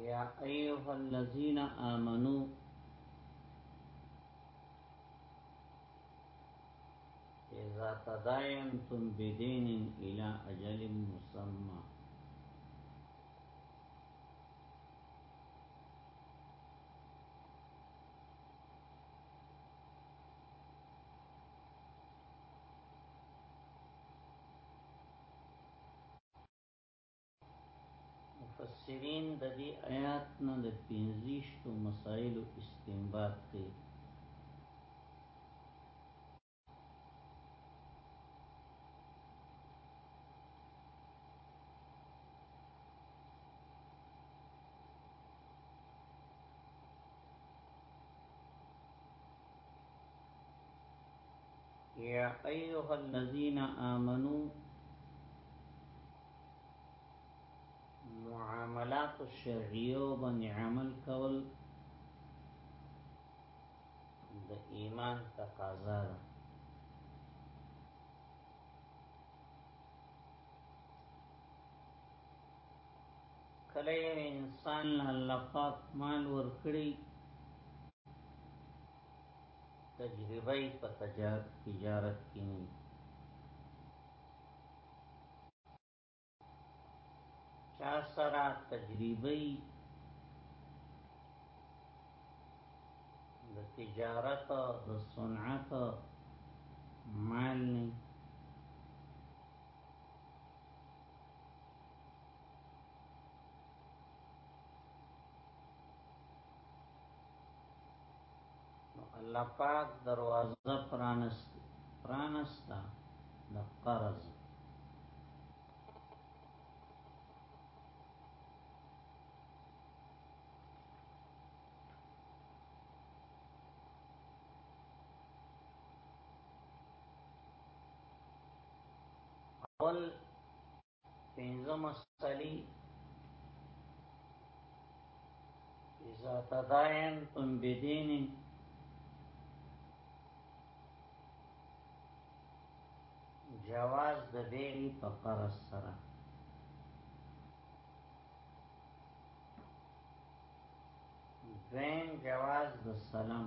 يا ايها الذين امنوا اذا تداینتم بدین الى اجل مسمى مفسرین د دې آیات نه د پنځیشتو مسائلو استنباط کوي يا أيها الذين آمنوا معاملات الشرعیو باندې عمل کول د ایمان تقاضا ده کله انسان الله پاک مال ورکړي تجربه په تجارت کې نه چا سره تجربی د تجارت د صنعت مال نه نو الله پاک دروازه پرانست پرانستا د قرض اول پنځه مسالې اذا تداینتم بدین جواز د بیع په فرض سره دویم جواز د سلام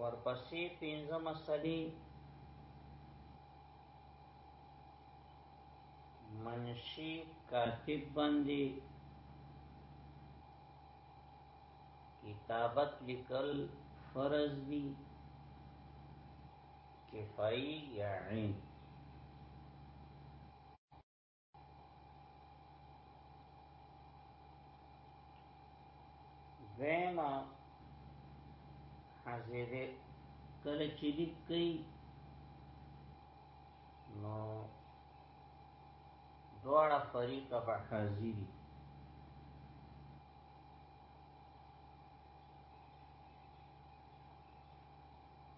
ورپسې پنځه مسلې منشي کاتب باندې کتابت لیکل فرض دي کفایي یا عین دویمه حاضره کله چې لیک کوي نو دواړه فریقه به حاضری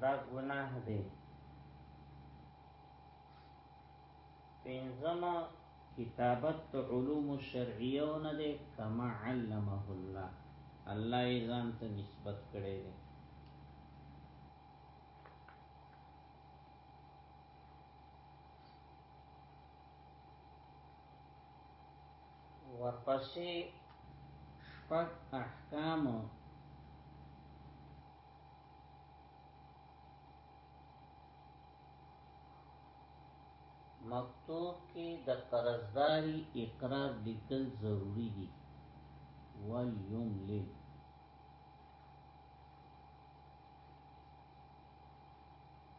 دا گناه دی پینزم کتابت علوم شرعیو نه دی کما علمه الله الله یې ځان ته نسبت کړی دی ورپسې شپږ احکام مکتوب کې د قرضداري اقرار لیکل ضروری دي ولیم لیم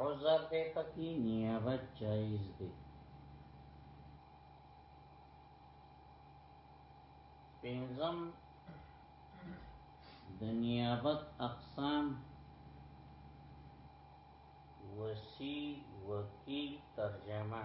عذر دې پکې نیابت جایز دی پنځم د نیابت اقسام وسی وکیل ترجمه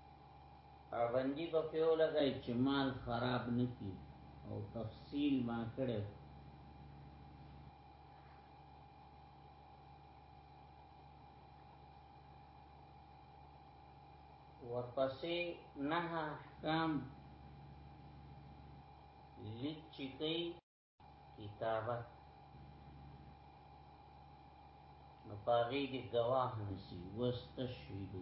پابندی په پیو لګای چې مال خراب نکی او تفصیل ما کړو ورپسې نه احکام لچی کوي کتابت نو پاغي دي گواه نسی واستشهدو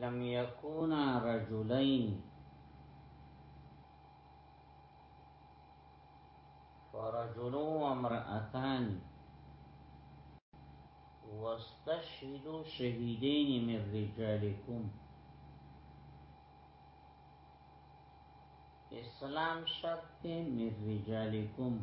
لم يكونا رجلين فرجل وامرأتان واستشهدوا شهيدين من رجالكم اسلام شرط من رجالکم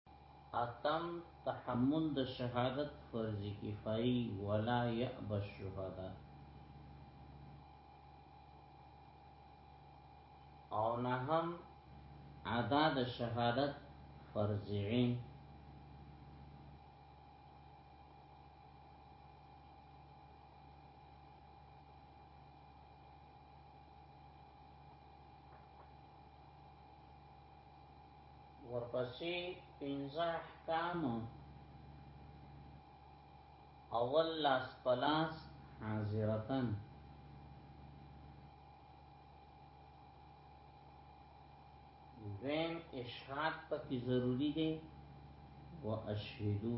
اتم تحمل د شهادت فرض کفایي ولا يأب الشهدا او نه هم ادا د شهادت فرض عین ورپسې پنځه احکام اول لاس پلاس حاضرتن دویم اشهاد پکی ضروری دی و اشهدو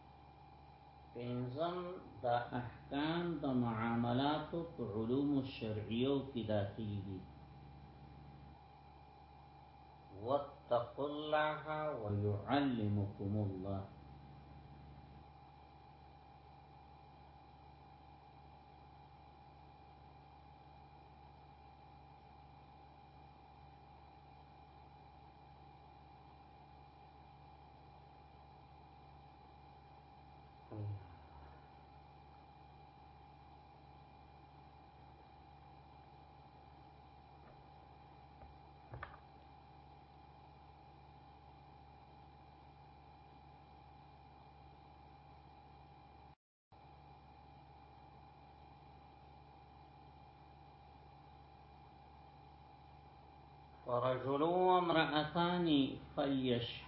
پنځم د احکام د معاملاتو په علوم الشرعیو کې داخلي دي واتقوا الله ويعلمكم الله ورجل وامرأتان فليش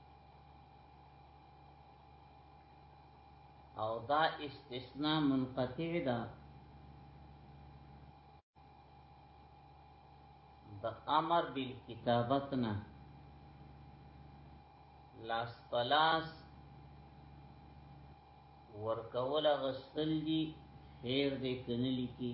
او دا استثناء منقطع ده د امر بالکتابتنا لاس پلاس ورکول غسل دي خیر دې کنلی کی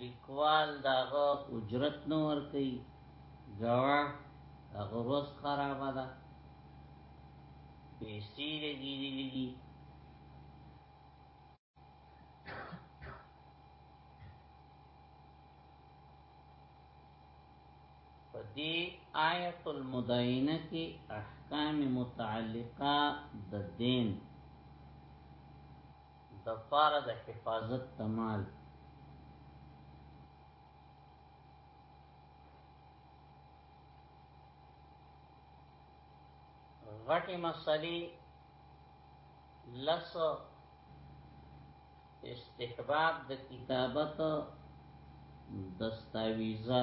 لیکوال داغه اجرت نور کوي ګوا هغه روز خراب ده پیسې لګي لګي دی آیت المدینه کی احکام متعلقه د دین د پاره د حفاظت تمال غټي مسلې لس استحباب د کتابت دستاویزه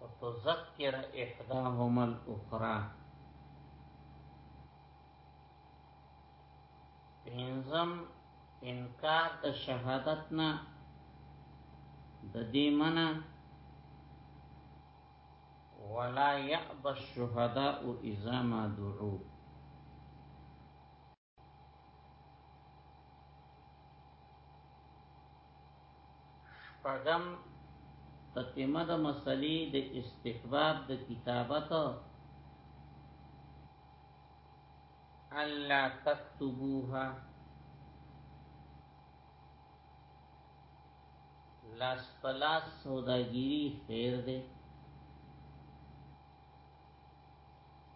وتذكر إحداهما الأخرى پینزم انکار شهادتنا د دې معنا ولا يعب الشهداء اذا ما دعوا شپږم تتمه د مسلې د استحباب د کتابت الا تكتبوها لاس پلاس سوداگیری خیر ده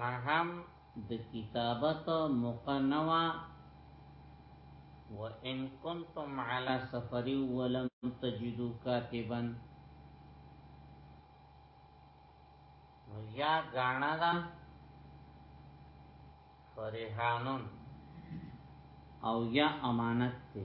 نهم د کتابت موقع نوا وان کنتم علی سفر ولم تجدو کاتبا یا گانا دا فرحانون او یا امانت ته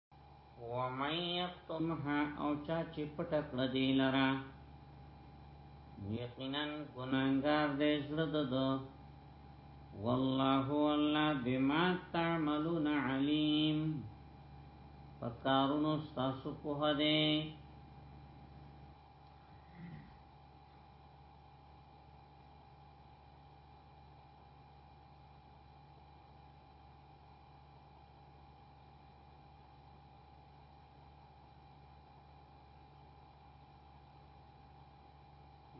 ومن یکتمها او چا چې پټه کړه دی لره یقینا ګناهګار دی زړه ده والله والله بما تعملون علیم پکارونو ستاسو په هده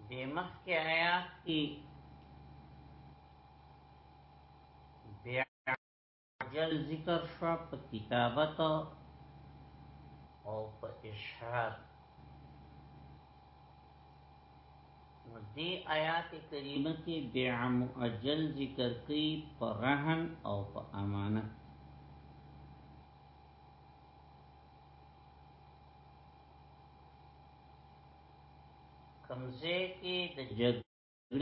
دې مخ کې آیات کې بیا جل ذکر شو په کتابت او په اشهاد دی آیات کریمه کې بیع مؤجل ذکر کوي پر رهن او په امانت کمزه کې د جګړې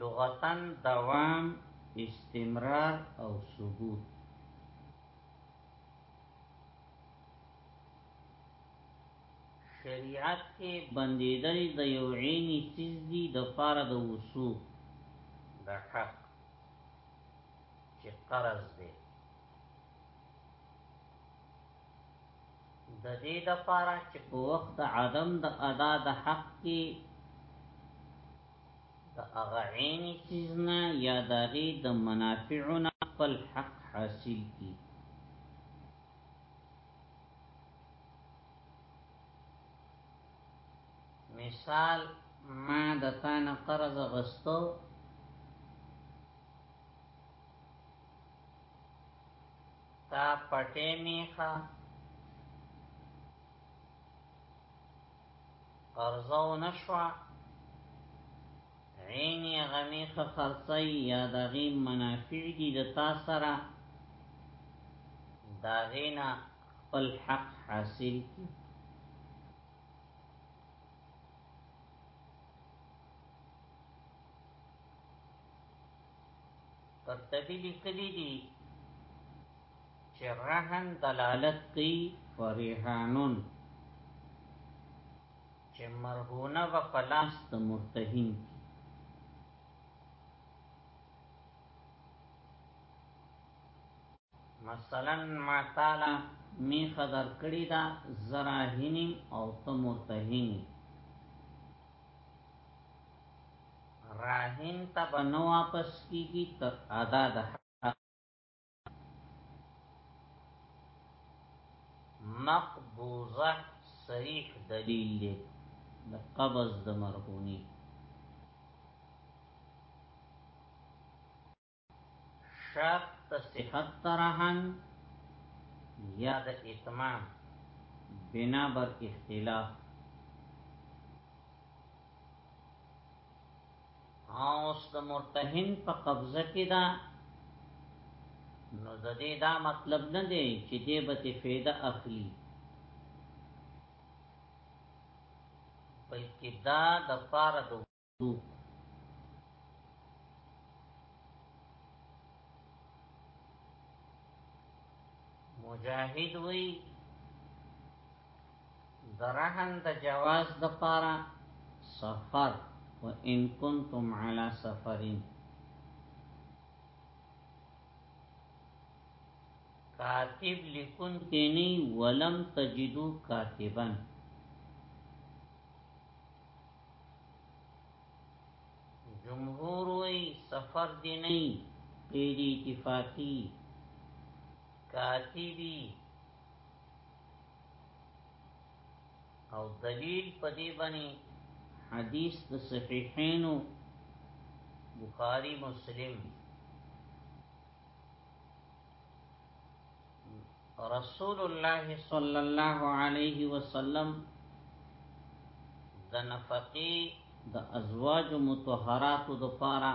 لغتن دوام استمرار او ثبوت شریعت کې بندیدل د یو عیني چیز دی د پاره د وصول د حق چې قرض دی د دې د پاره چې په وخت عدم د ادا د حق کې د هغه عینی څیز نه یا د هغې د منافعو نه خپل حق حاصل کړي مثال ما د تانه قرض غستو تا پټې میخه قرضو نشوا عینی غمی خرصی یا دغی منافع دی دتا سرا داغینا خپل حق حاصل کی قرطبی لکلی دی چې رهن دلالت کوي په رهانون چې مرهونه و پلاس د مرتهین مثلا ما تعالی می خدر کړی دا زراهینی او تمرتهینی راهین تب نو واپس کیږي تر ادا ده مقبوضه صریح دلیل دی د قبض د مرغونی شرط د صحت ترهن یا د اتمام بنا بر اختلاف اوس د مرتهن په قبضه کې ده نو د دې دا مطلب نه دی چې دې به ته فایده اخلي بلکې دا د پاره د حقوق مجاهد وی درهن د جواز د پارا سفر و ان کنتم علی سفرین کاتب لکن کې نه ولم تجدو کاتبن جمهور وی سفر دی نه پیری اتفاقی کاتبی او دلیل په دې باندې حدیث د صحیحین بخاری مسلم رسول الله صلی الله علیه وسلم د نفقی د ازواج متطهرات د پاره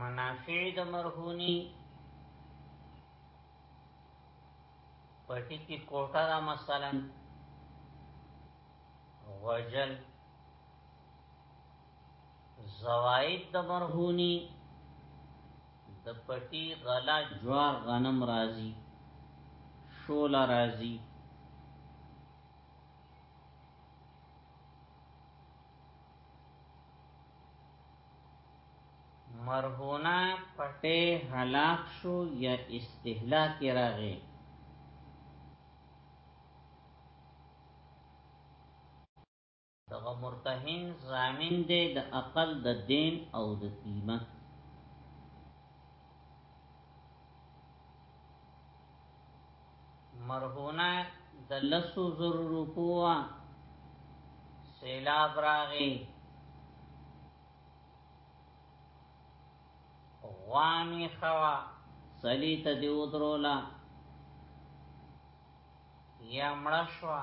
منافع د مرهونی پټی کی کوټه دا مثلا وجل زوائد د مرهونی د پټی غلا جوار غنم رازی شولا رازی مرهونه پټه هلاک شو یا استهلاک راغی دغه مرتهن زامن دی د عقل د دین او د قیمه مرهونه د لسو زر روپو وا سیلاب راغی غوامی خوا سلیت دی ادرولا یا مړشوا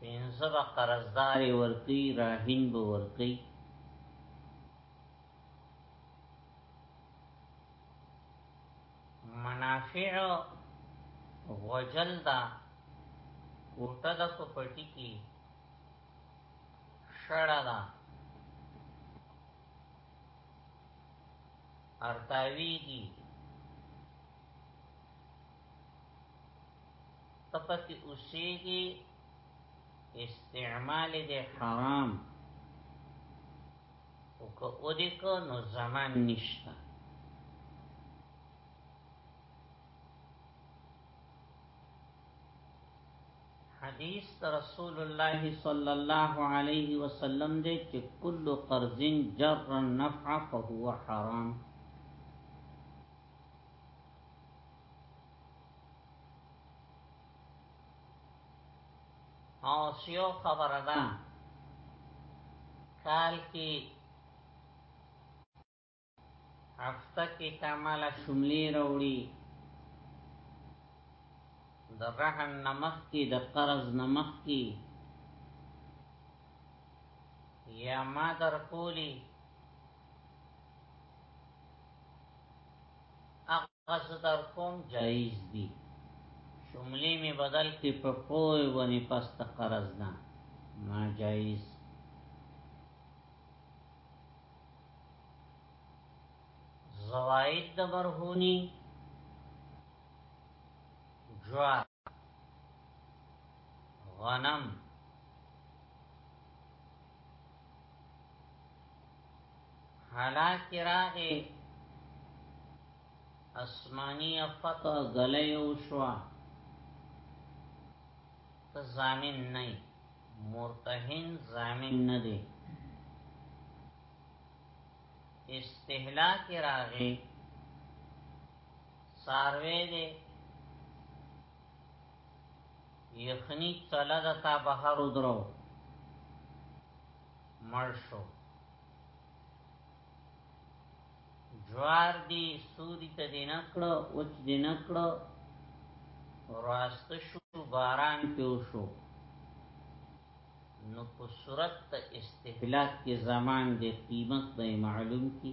پینځه به قرضدار ورکی راهین به ورکی منافع غوجل دا کوټه د په پټی کې شړه ده ارتاویږي تپکی اوسیگی استعمال دی حرام او که او دی که نو زمان نشتا حدیث رسول الله صلی الله علیه وسلم دی چې کل قرض جر النفع فهو حرام او سیو خبره ده کال کی هفته کی کاملا شملی روڑی د رهن نمخ کی د قرض نمخ کی یا ما در کولی اصدر کوم جایز دی شملی می بدل کی په پوی ونی پست قرض نه ما جایز زوائد د برهونی جوار غنم حالاکی راغی اسمانی افتا گلی اوشوا تا زامن نئی مرتهن زامن ندی استهلاک راغی ساروی دی یخنی تله ده تا بهر ادرو مرشو جوار دی سوری تا دی نکڑو اچ دی نکڑو راست شو باران پیو شو نو په صورت د استهلاک کې زمان د قیمت به معلوم کی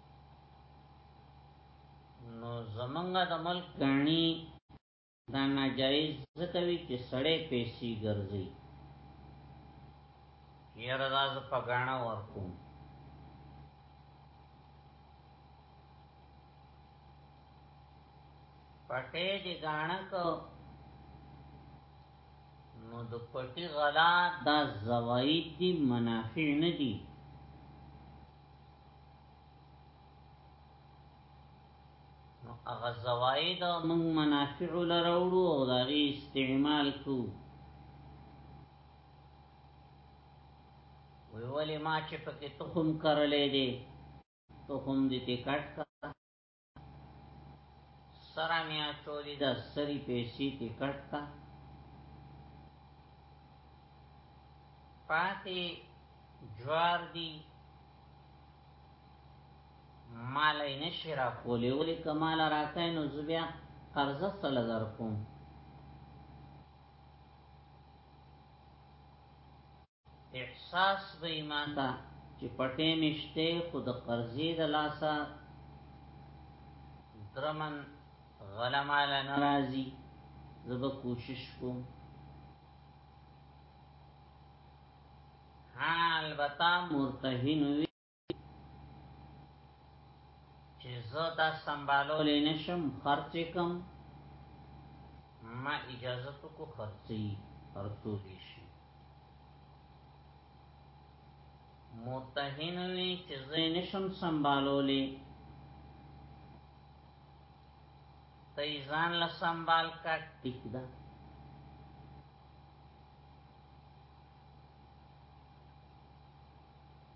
نو زمنګ د ملک غنی دا ناجایز زکوي چې سړې پیسې ګرځي یره دا ز په غاڼه ورکوم پټې دي غاڼه کو نو د پټي غلا دا زوایت دي منافع نه دي نو هغه زواید موږ منافع لروړو او دا غي استعمال کو وی ولی ما چې پکې تخم کرلې دي تخم دې ټکټ کا سره مې اچولې د سری پیسې ټیکټ ته پاتې جوار دی مال یې نشي را کولې ولې کمال راکای نو زبیا قرض سره در کوم احساس به یې ماته چې پټې مې شته خو د قرضې د لاسه درمن غله ماله نه راځي زه به کوشش کوم البته مرتهن وي چې زه دا سمبالولې نشم خرچ کم ما اجازه تو کو خرچي خرڅولې شي متهین وی چې زه نشم سمبالولې ته ځان له سمبال کا ټیک ده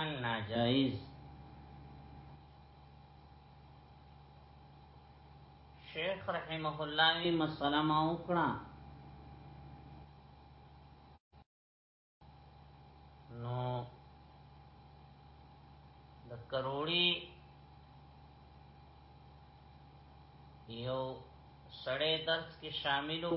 ناجائز شیخ رحمه الله وی مسله ما وکړه نو د کروڑی یو سړی درس کې شاملو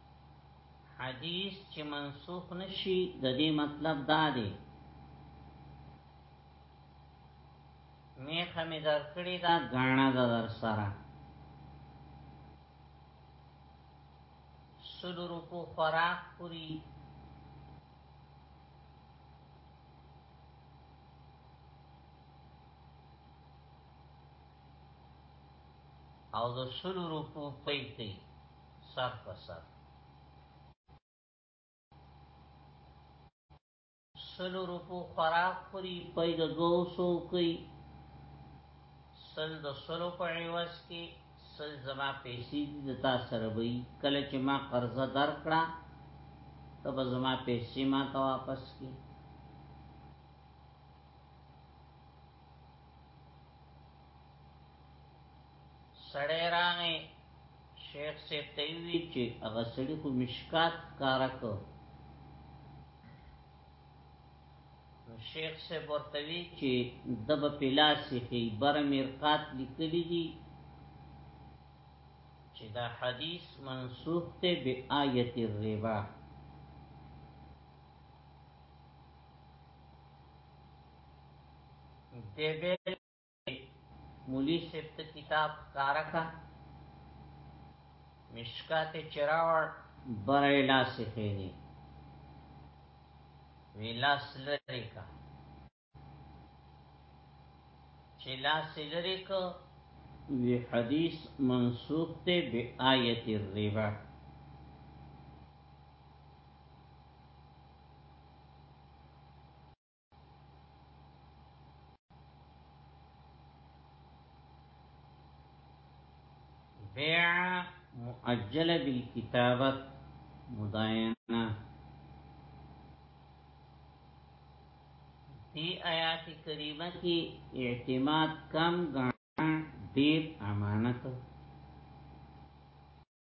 حدیث چې منسوخ نشي د دې مطلب دا دی میخه می در کړی دا غاڼه دا در سره سلو روپو خوراک پوری او د سلو روپو پیتی سر په سر سلو روپو خوراک خوری پای د دوو سو کوي سل د سلو په عوض کې سل زما پیسې دي د تا سره وي کله چې ما قرضه درکړه ته به زما پیسې ما ته واپس کی سړی راغی شیخ صاحب ته وی چې هغه سړی خو مشکات کارا کو نو شیخ صاحب ورته وی چې دب پلاسی خي بر مرقات لیکلی دي چې دا حدیث منسوخ ته به آیت الربا دبل مولی صاحب ته کتاب کارکا مشکات چراوړ برای لاس خینی وی لاس لری کا چې لاس لری کا وی حدیث منسوخ ته بی آیت الربا بیع مؤجل بالکتابت مداینه دی آیات کریمه کی اعتماد کم گانا دیر امانت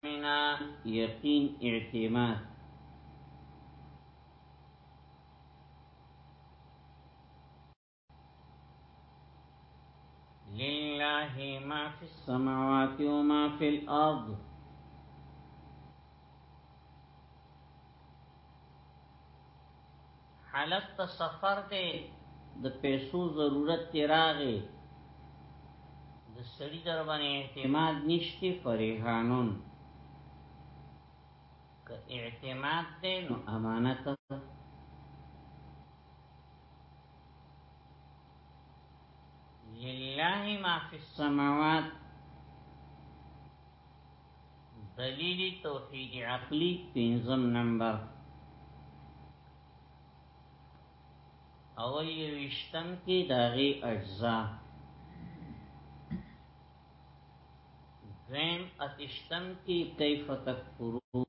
منا یقین اعتماد لله ما في السماوات وما في الأرض حلب ته سفر دی د پیسو ضرورت تی راغی د سړی در باندې اعتماد نشته فریحانون که اعتماد دی نو امانت لله ما فی السماوات دلیل توحید عقلی پنځم نمبر او یوشتم کې داغي اجزا دویم اتشتم کې کیف تکفرو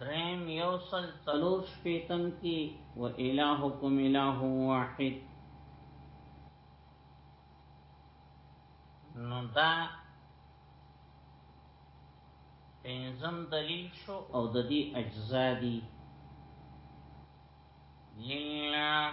درم یوصل تلور شپیتم کی و الہکم الہ واحد نو دا پینزم دلیل شو او د دې اجزا دي لله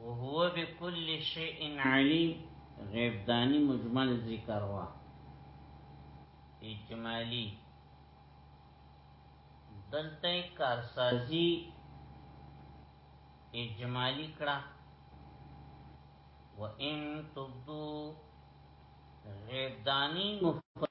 وهو بكل شيء عليم غیب دانی مجمل ذکر وا اجمالی دلته کارسازی اجمالی کړه وان تبدو غیب دانی مفرد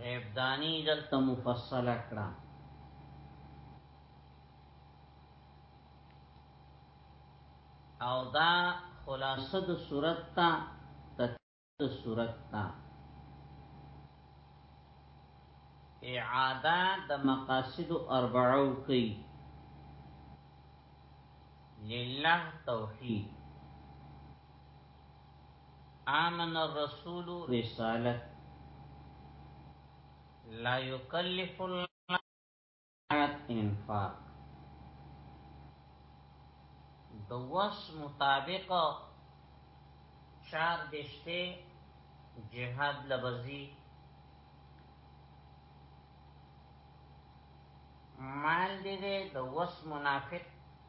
غیب دانی دلته مفصل کړه او دا خلاصه د صورت تا تکمیل صورت تا اعاده د مقاصد اربعو کی لله توحید آمن الرسول رسالت لا يكلف الله انفاق دوس مطابق چار دشته جهاد لبزی مال دې د وس منافق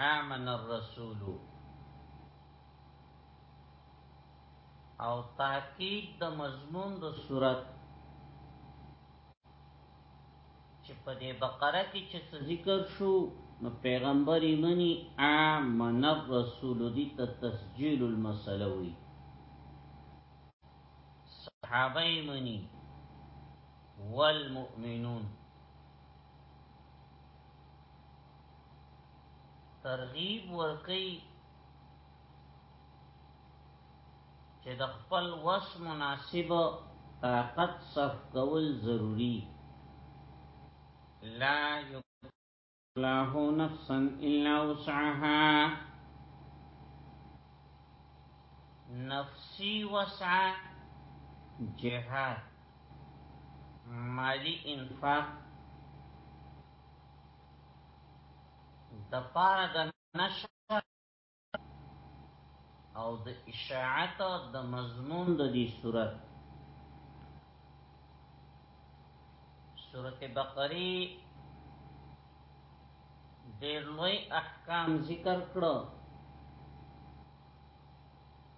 آمن الرسول او تحقیق د مضمون د صورت چې په دې بقره کې چې ذکر شو نو پیغمبر ایمنی آمن الرسول دي ته تسجیل المسله وی صحابه ایمنی والمؤمنون ترغیب ورکي چې د خپل وس مناسب طاقت صف کول ضروری لا يكلف نفسا الا وسعها نفسی وسع جهاد مالی انفاق د پاره د نشر او د اشاعت د مضمون د دې صورت سورته بقره ډېر لوی احکام ذکر کړو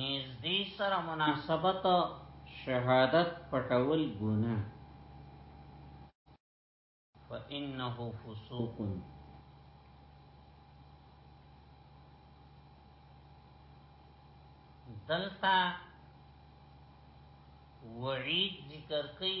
نږدې سره مناسبت شهادت پټول ګناه فإنه فسوق دلتا وعید ذکر کئی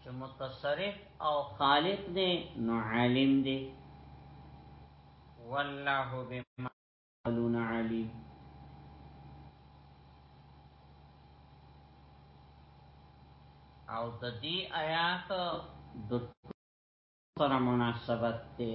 چې متصرف او خالق دی نو عالم دی والله بما قالون علیم او د دې آیات د سره مناسبت دی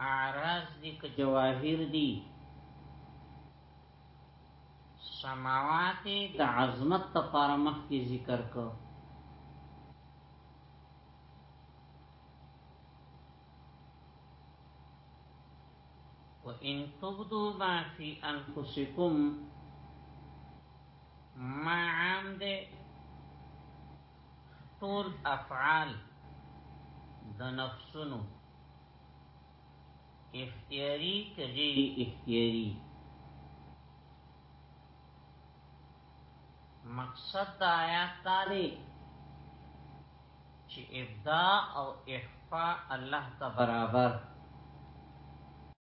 اعراض دي که جواهر دي سماوات د عظمت لپاره مخکې ذکر کو وان تبدو ما فی انفسکم ما عام ده ټول افعال د نفسونو اختیاری که غیر اختیاری مقصد د آیات دا دی چې ابداع او اخفاء الله ته برابر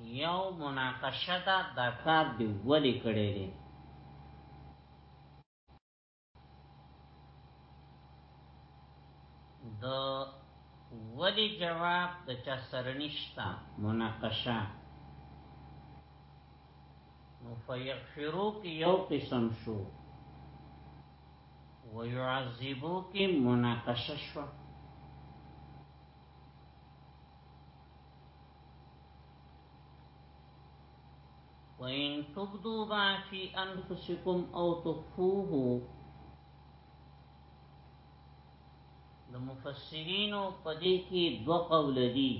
یو مناقشه ده دا کار دی ولی کړی دی. د ولی جواب د چا سره نشتا مناقشه نو فیغفرو کی یو قسم شو ویعذبو کی مناقشه شو وَإِن تُبْدُوا مَا فِي أَنفُسِكُمْ أَوْ تُخْفُوهُ د مفسرینو په دې کې دوه قول دي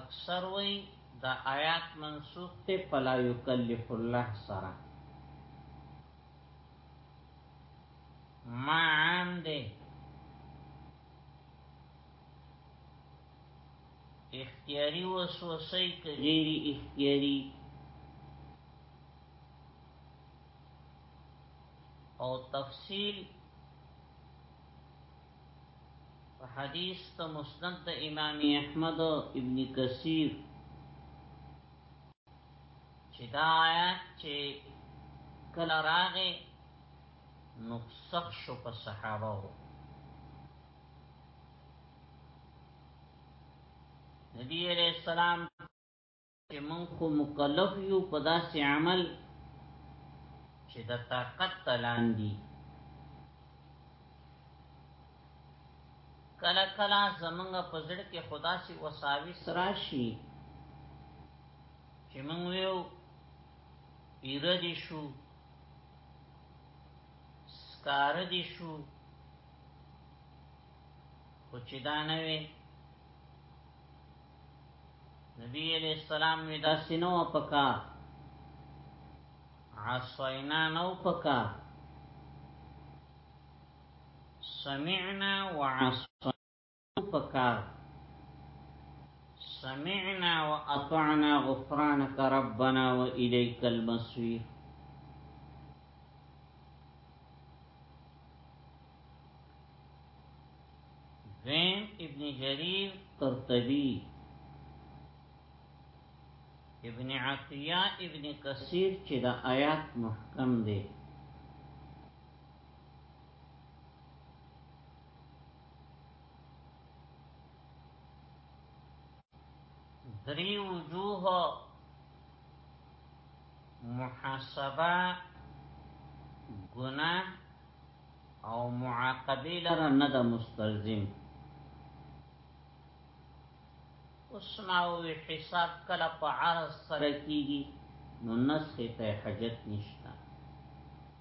اکثر وی دا آیات منسوخ ته فلا یکلف الله سره ما عام دی اختیاری وسوسه که غیر اختیاری او تفصیل حدیث ته مسند امام احمد ابن کثیر چې دا آیات چې کله راغې نو سخ شو په صحابه وو نبی علیہ السلام چې مونږ خو مکلف یو په داسې عمل چې د طاقت تلاندي کله کله زمونږ په زړه کې خدا سي وساوي سراشي چې مونږ ویو پیر دي شو سکار دي شو خو چې دا نه وي نبی علیہ السلام وی دا سینو پکا عصینا نو پکا سمعنا وعصینا پکار سمعنا واطعنا غفرانك ربنا واليك المصير زين ابن جرير قرطبي ابن عطيه ابن كثير چې دا آیات محکم دي دری وجوه محاسبه گناه او معاقبه لره نه د مستلزم اوس ما وی حساب کله په عرض سره کیږي نو نسخه ته حاجت نشته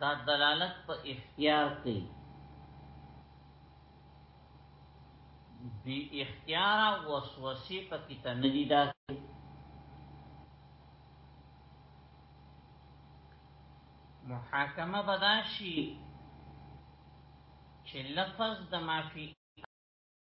دا دلالت په اختیار کوي بی اختیار وسوسه پکې تنلی دا محاکمه بداشي چې لفظ د معافي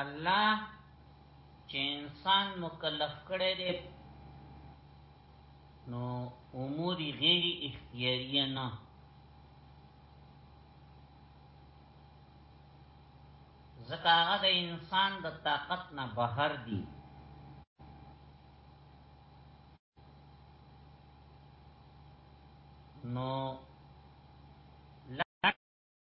الله چې انسان مکلف کړی دی نو امور غیر اختیاریه نه ځکه هغه د انسان د طاقت نه بهر دی نو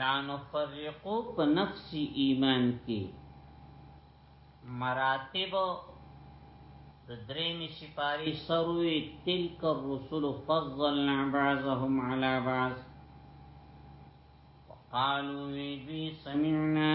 لا نفرقو په نفس ایمان کې مراتب د درېمې سپاري سروي تلک الرسل فضلنا بعضهم على بعض قالوا وی سمعنا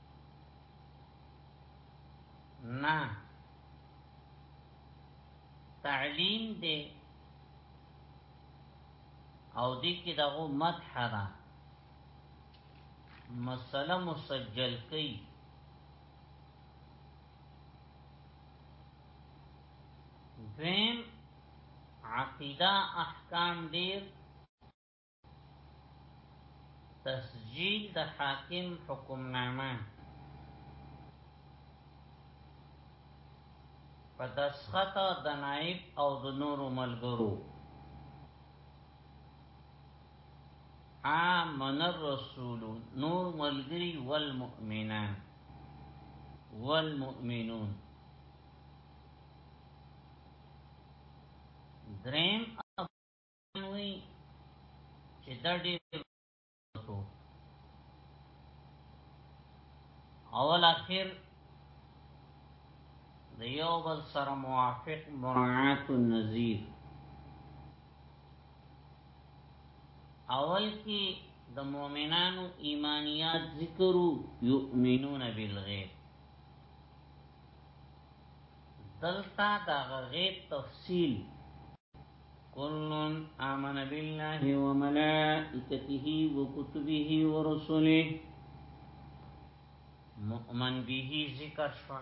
نه تعلیم دی او دې کې دغه مدح ده مسله مسجل کړي دویم عقیده احکام دیر تسجیل د حاکم حکم نامه په دسخط د نائب او د نورو ملګرو آمن الرسول نور ملګری والمؤمنان والمؤمنون دریم وي چې دا ډېر اول اخر د یو بل سره موافق مراعات النظیر اول کې د مؤمنانو ایمانیات ذکرو یؤمنون بالغیب دلتا دا غیب تفصیل كل آمن بالله وملائكته وكتبه ورسله مؤمن به ذكر شوى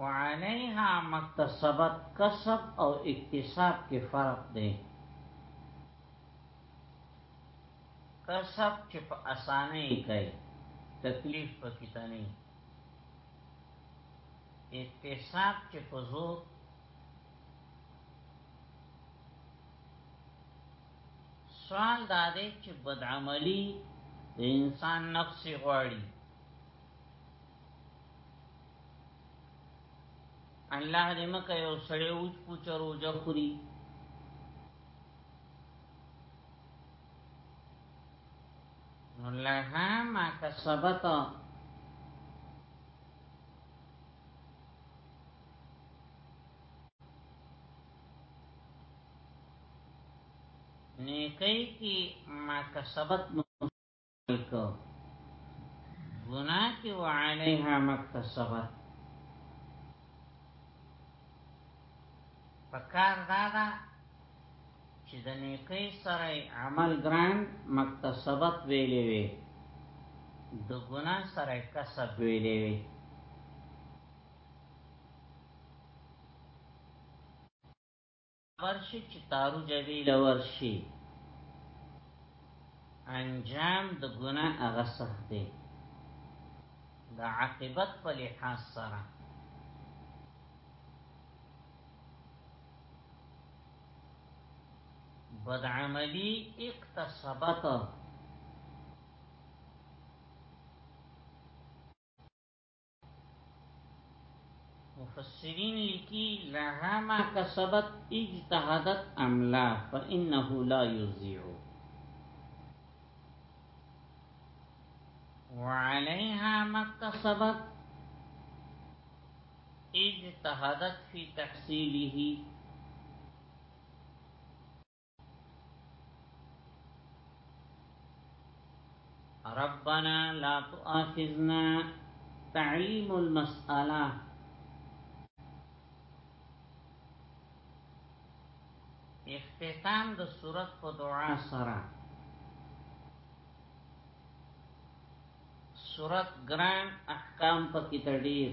وعليها مکتسبت کسب او اکتساب کې فرق دی کسب چې په اسانه کوي تکلیف پکې تنه اکتساب چې په زور سوال دا دی چې بدعملی د انسان نفس غواړي الله دې مکه یو سړی اوچ پوچر او جخوري لها ما کسبت نیکی کی ما کسبت مکو گناہ کی وعلیها مکتسبت پکار دادا چې د نیکی سره عمل ګران مکتسبت ویلې وي د ګناه سره کسب ویلې وي ورشي چې تارو جبی لور شي انجام د ګناه هغه سخت دی د عاقبت په لحاظ سره بد عملی اقتصبت مفسرین لکی لها ما کسبت اجتهدت لا فإنه لا يزيع وعليها ما اقتصبت اجتهدت في تحصيله ربنا لا تؤاخذنا تعلیم المسأله اختتام د صورت په دعا سره صورت ګران احکام په کتړیر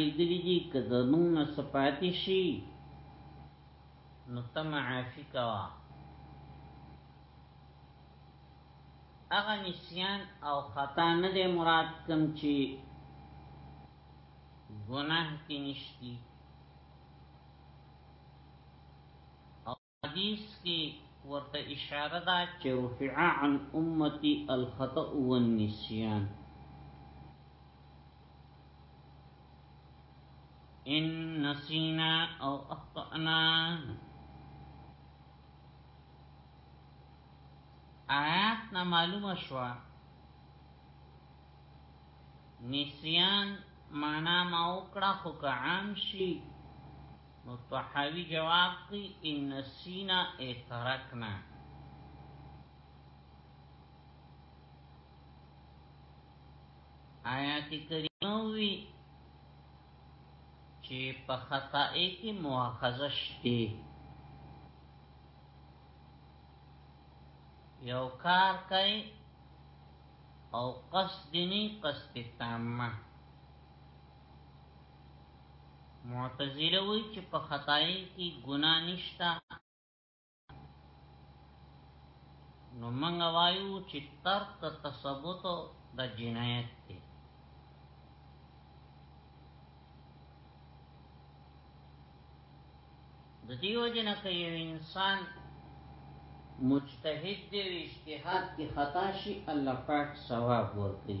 لیدلی دی که زمونږ نه څه پاتې شي نو ته معافي کوه هغه نسیان او خطا نه دی مراد کوم چې ګناه کې نشتی حدیث کی ورته اشاره ده چې رفع عن امتی الخطأ والنسیان ان نسینا او اخطأنا آیات نا معلومه شوا نسیان معنا ما وکړه خو که عام شي نو طحاوی جواب کوي ان نسینا اترکنا آیات کریمه وی چې په خطا کې مؤاخذه شته یو کار کوي او قصد نه قصد تامه معتزله وی چې په خدای کې ګناه نشته نو موږ وایو چې ترک د تثبوت د جنایت دی د دیو جن کې یو انسان مجتهد دی اجتهاد کې خطا شي الله پاک ثواب ورکړي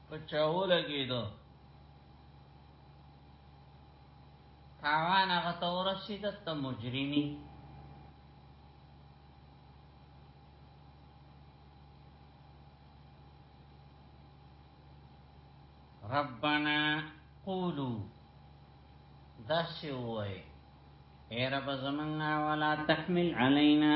پچاو لګیدو تاوان هغه ته ورسید ته مجرمی ربنا قولو داسی ہوئی اے رب زمنا ولا تحمل علینا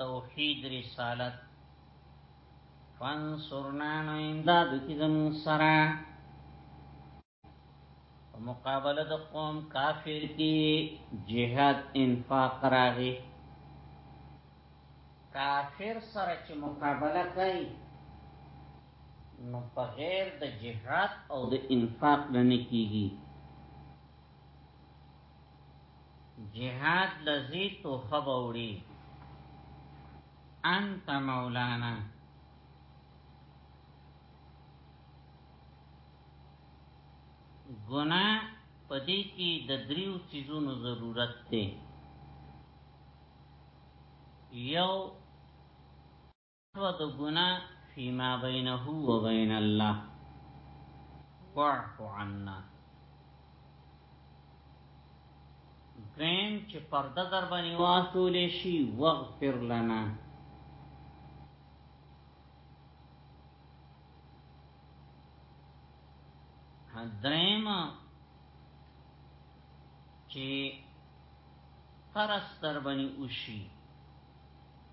توحید رسالت فانصرنا نو امداد کی زمون سرا مقابله د قوم کافر کی جهاد انفاق راغی کافر سره چې مقابله کوي نو په غیر د جهاد او د انفاق نه کیږي جهاد لذي تو خبوړي انت مولانا ګنا پدې کې د دریو چیزونو ضرورت دی یو تو د ګنا فيما بينه وبين الله واعف عنا دویم چې پرده در باندې واسول شي واغفر لنا دریم چې ترس در باندې وشي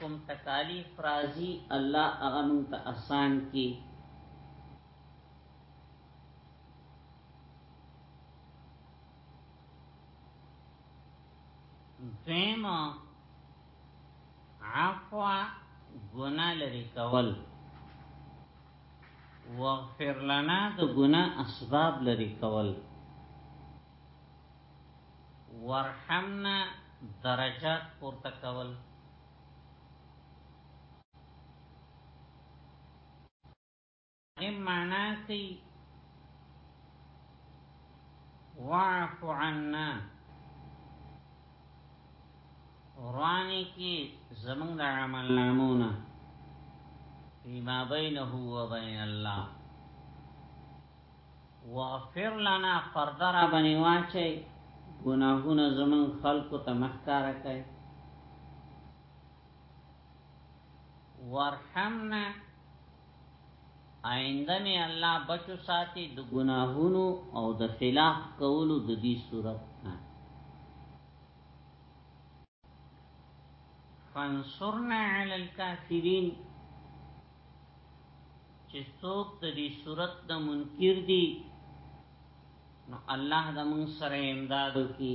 کوم تکالیف راځي الله هغه مونږ ته آسان کړي دیمه عفو گناه لري کول واغفر لنا د گناه اسباب لري کول ورحمنا درجات پورته کول ام معنا کوي واعف عنا رانی کی زمون دا عمل نامونا فيما بينه وبين الله وغفر لنا پرده را بنی واچی گناهونه زمن خلقو ته مخکار کئی ورحمنا آئنده می الله بچو ساتی د گناهونو او د خلاف کولو د دی صورت فانصرنا علی الكافرین چې څوک د دې صورت د منکر دي نو الله د موږ سره امداد وکړي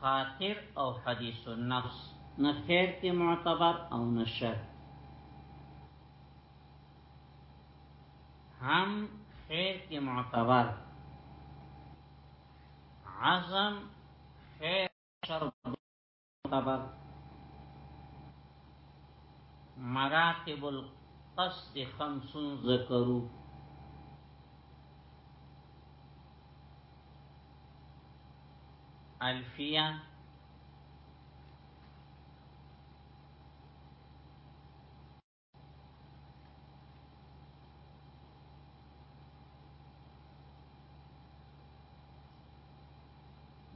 خاطر او حدیث النفس نه خیر تی معتبر او نه شر هم خیر تی معتبر عزم خیر شر معتبر مراتب القصد خمسون ذکرو الفیه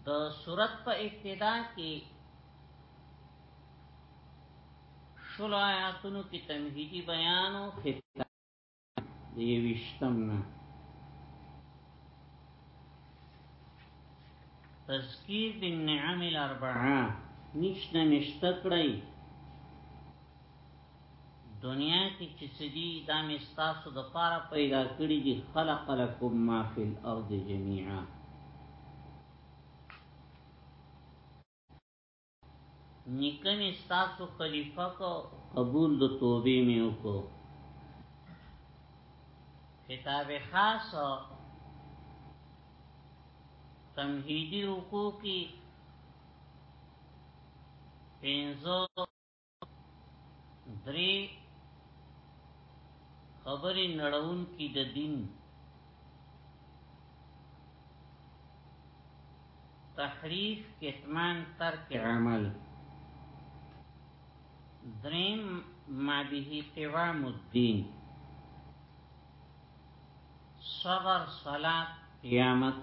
د صورت په ابتدا کې شلو آیاتونو کی تمهیدی بیانو خطاب د یوشتم نه تذکیر بالنعم الاربعه نشته نشته کړی دنیا کې چې سدي دا مې ستاسو د پاره پیدا کړی دي خلق لكم ما فی الارض جميعا نیکه می ستاسو خلیفه کو قبول د توبې می وکړو کتاب خاص تمهیدی رکو کی پینزو درې خبرې نړون کې د دین تحریف کتمان ترک عمل دریم ما به قوام الدین صبر صلات قیامت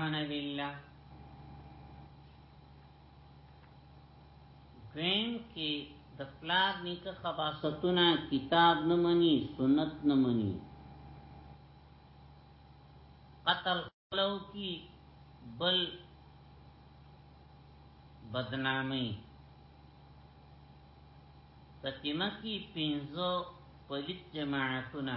سبحان الله دویم کې د پلار نیکه خباستونه کتاب نه مني سنت نه مني قتل خلو کی بل بدنامی تکیمه کی پینزو پلیت جماعتونه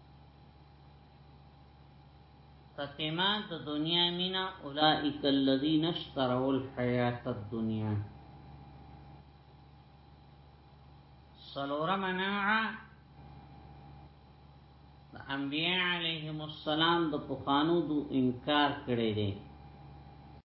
ختمه د دنیا مینا اولائک الذین اشتروا الحیات الدنیا سلور مناعه د انبیاء علیهم السلام د پخانو دو انکار کړی دی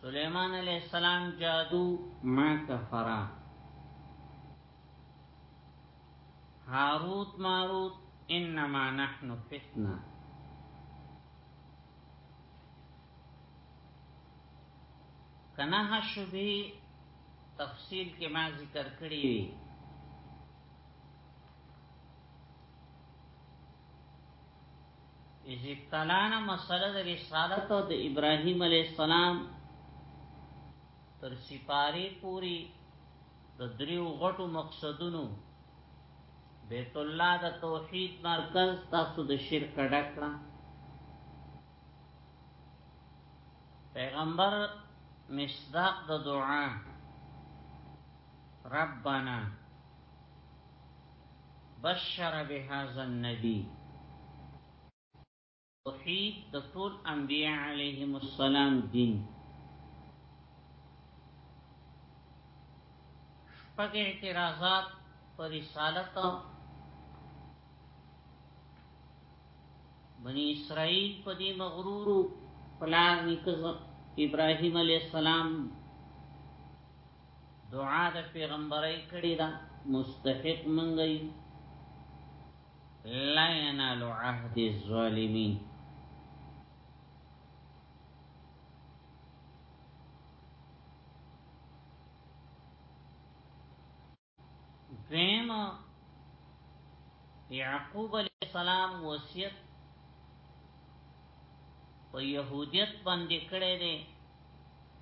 سلیمان علیہ السلام جادو ما کفرا هاروت ماروت انما نحن فتنه کنه شبه تفصیل کې ما ذکر کړی وی ابتلانا مسله د رسالت د ابراهيم عليه السلام تر سپاری پوری د دریو غټو مقصدونو بیت الله د توحید مرکز تاسو د شرک ډکړه پیغمبر مصداق د دعا ربنا بشر بهذا النبي توحید د ټول انبیاء علیهم السلام دین شپږ اعتراضات پر رسالت بنی اسرائیل په دې مغرور پلان نکز ابراهیم علیه السلام دعا د پیغمبرای کړی دا مستحق منګی لا ینال عهد الظالمین دویم یعقوب علیہ السلام وصیت په يهوديت باندې کړی دی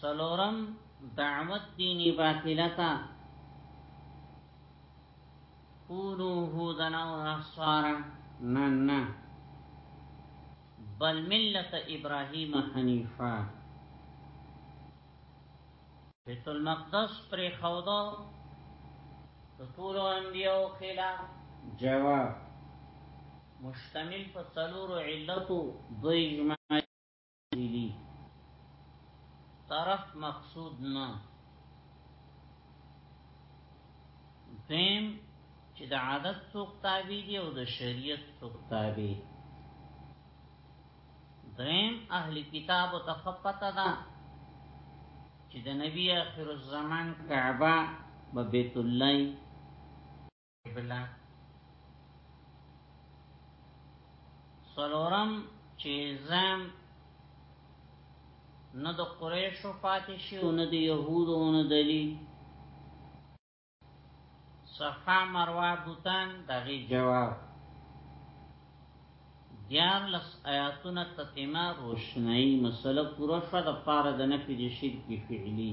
سلورم دعوت دینی باطلتا کونو هودنا و نصارا نه نه بل ملت ابراهیم حنیفا بیت المقدس پر خودا ټول انبیاء خلا جواب مشتمل په څلور علتو دوی اجماع دي طرف مقصود نه دیم چې د عادت څوک تابع دي او د شریعت څوک تابع دریم اهل کتاب تفقط ده چې د نبی اخر الزمان کعبه به بیت الله بلا سلورم چې زم نه د قریشو پاتې شي او نه د يهودو نه دلی صفا مروه بوتان دغه جواب دیار لس آیاتونه تتیمه روشنائی مسئله پورا شو دا پار دا نفی دی شرکی فعلی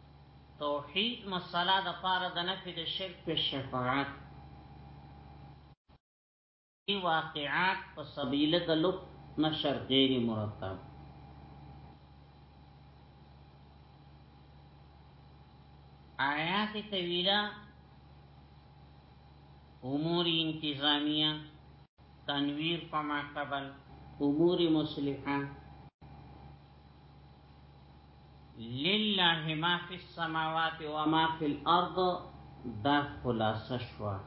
توحید مسئله د پاره د نفی د شرک په شفاعت کی واقعات په سبیل د لب نشر غیر مرتب آیات طویله امور انتظامیه تنویر فما قبل امور مصلحه لله ما فی السماوات و ما فی الارض دا خلاصه شوا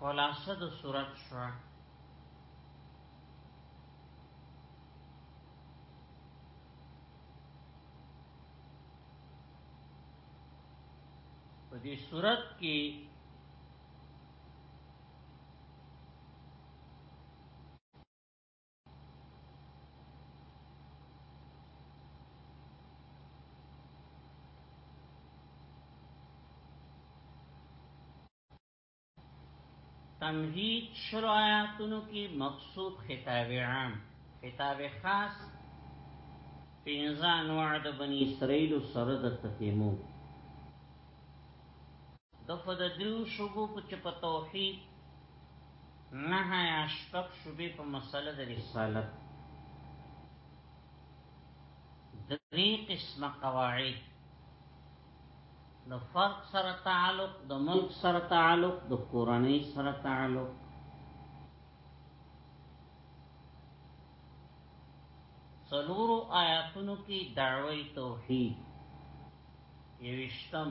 خلاصه د صورت شوا په دې صورت کې تمهید شروع آیاتونو کی مقصود خطاب عام خطاب خاص پینزان وعد بنی اسرائیل سرد تتیمو د په د دریو شبو په چې په توحید نه یا شپک شبې په مسله د رسالت درې قسمه قواعد د فرد سره تعلق د ملک سره تعلق د کورنۍ سره تعلق سلورو آیاتونو کې دعوی توحید یوشتم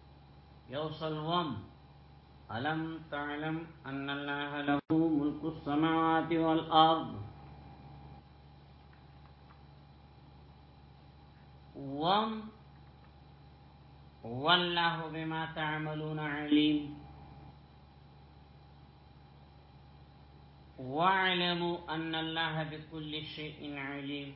یوصلوم ألم تعلم أن الله له ملك السماوات والأرض وم والله بما تعملون عليم واعلموا ان الله بكل شيء عليم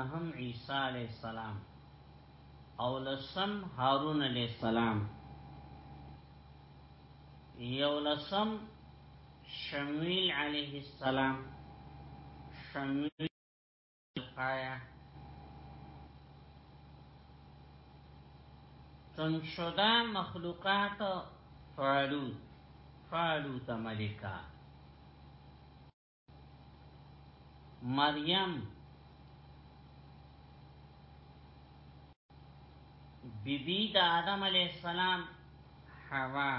نهم عیسی علیه السلام او لسم هارون علیه السلام یو لسم شمویل علیه السلام شمویل قایا تن شده مخلوقات فعلو فعلو تملکا مریم بی بی د آدم علی السلام حوا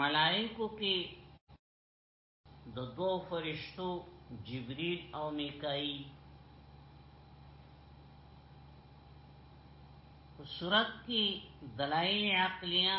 ملائکو کې د دو فرشتو جبريل او میکائیل صورت کې دلایل عقلیه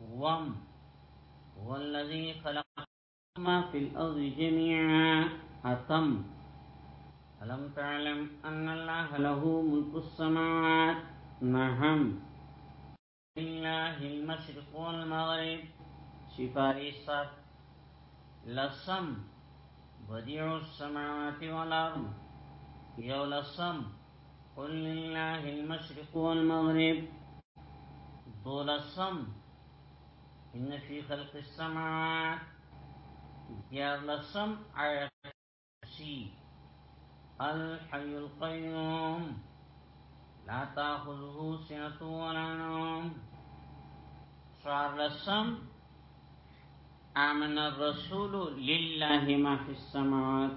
وم والذي خلق ما في الأرض جميعا أتم الم تعلم ان الله له ملك السماوات نعم لله المشرق والمغرب سفاري صف لسم بديع السماوات والارض يو لسم قل لله المشرق والمغرب دو لسم ان في خلق السماوات يا لسم عرسي الحي القيوم لا تاخذه سنة ولا نوم شعر لسم آمن الرسول لله ما في السماوات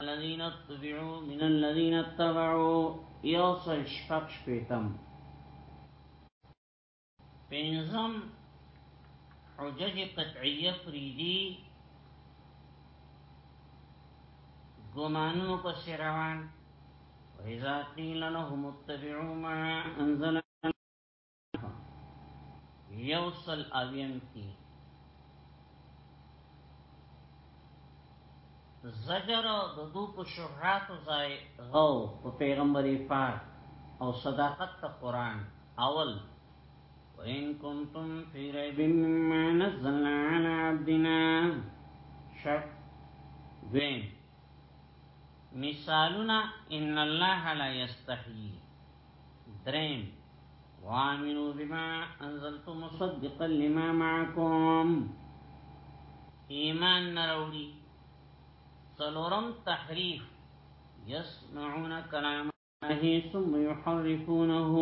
الذين اتبعوا من الذين اتبعوا يوصل شفق شپیتم پنزم حجج قطعیه فریدی گمانو پس روان وإذا قيل لهم اتبعوا ما أنزل یوصل اویم کی زجر د دو په شرات ځای غو په پیغمبر پاک او صداقت ته قران اول وان کنتم فی ریب مما نزلنا علی عبدنا شک دویم مثالنا ان الله لا یستحیی دریم وآمنوا بما أنزلت مصدقا لما معكم إيمان نروری صلورم تحريف يسمعون كلام الله ثم يحرفونه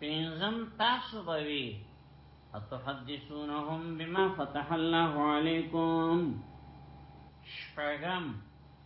پینزم تاسو به اتحدثونهم بما فتح الله عليكم شفاقم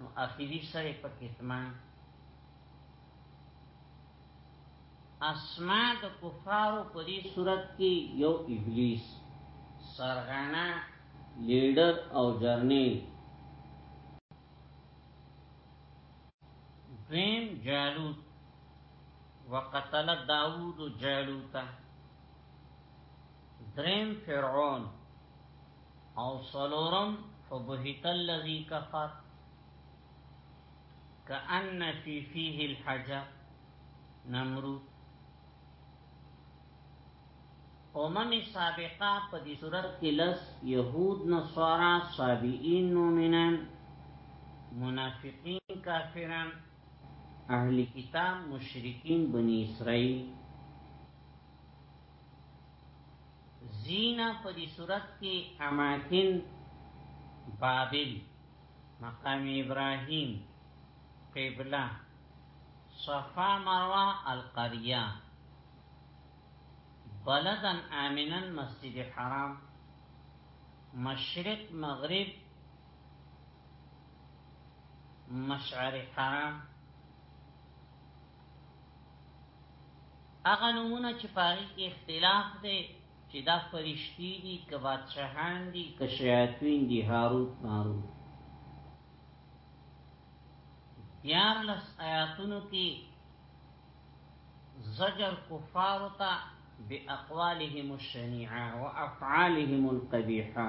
نو اخیری سره په کتمان اسما د کفارو په دې صورت کې یو ابلیس سرغانا لیډر او جرنیل دویم جالوت وقتل داوود جالوتا دریم فرعون او سلورم فبهت الذي كفر كأن في فيه الحجة نمرود امم سابقه په دې صورت کې لس يهود نصارا صابئين مؤمنان منافقين کافران اهل کتاب مشرکین بنی اسرائیل زینا په دې صورت کې اماکن بابل مقام ابراهیم قبله صفا مروه القریه بلدن آمنن مسجد حرام مشرق مغرب مشعر حرام هغه نومونه چې په هغې کې اختلاف دی چې دا فرشتي دي که بادشاهان دي که شیاطین دي هاروت ماروت دیارلس آیاتونو کې زجر کفار ته باقوالهم الشنیعه وافعالهم القبیحه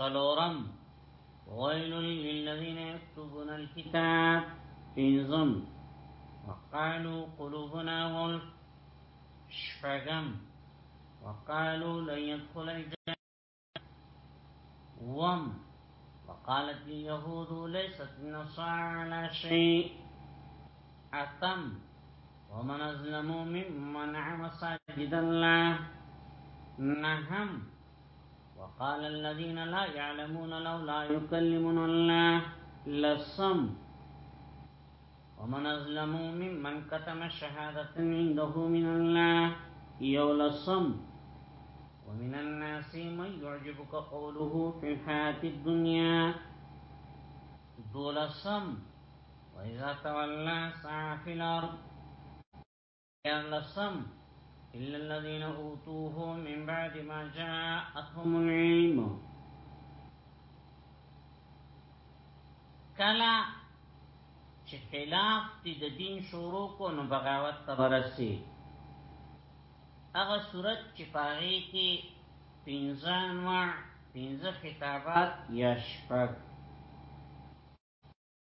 رم ويل للذين يكتبون الكتاب انزم وقالوا قلوبنا غلف شفقم وقالوا لن يدخل الجنة وم قالت اليهود ليست نصارى على شيء اتم ومن أظلم ممن نعم مساجد الله نهم وقال الذين لا يعلمون لولا يكلمون الله لصم ومن أظلم ممن كتم شهادة عنده من الله يولصم ومن الناس من يعجبك قوله في الحياة الدنيا دول السم وإذا تولى سعى في الأرض يا لسم إلا الذين أوتوه من بعد ما جاءتهم العلم کلا چې خلاف دي د دین شروع کو نو بغاوت ته ورسي هغه صورت چې پاره کې پنځه انواع پنځه خطابات یا شپږ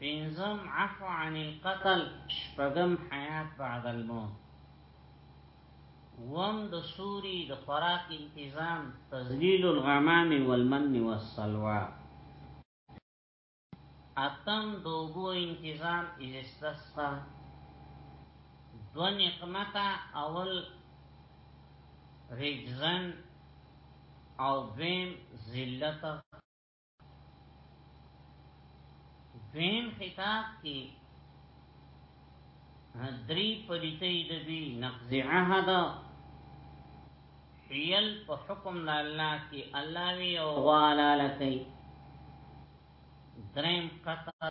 پنزم عفو عن القتل شپغم حياة بعد الموت وم د سوري د خوراک انتظام تزليل الغمام والمن والسلوى اتم دوبو انتظام اجستستا دو نقمتا اول رجزن او دویم ذلت دویم خطاب کې درې پلیتې د دې نقض عهد حیل په حکم د الله کې الله وی او غوالاله کوي دریم قطع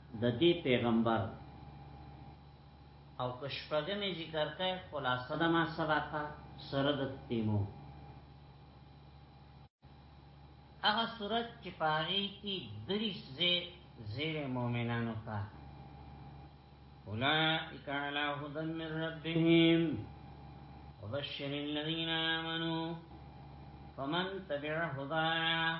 ددې پیغمبر او که شپږمې ذکر کړئ خلاصه د ما سبق سره د تیمو هغه صورت چې پاغي کې دریس زې زیر مؤمنانو ته اولئک علی هدى من ربهم وبشر الذين آمنوا فمن تبع هدايا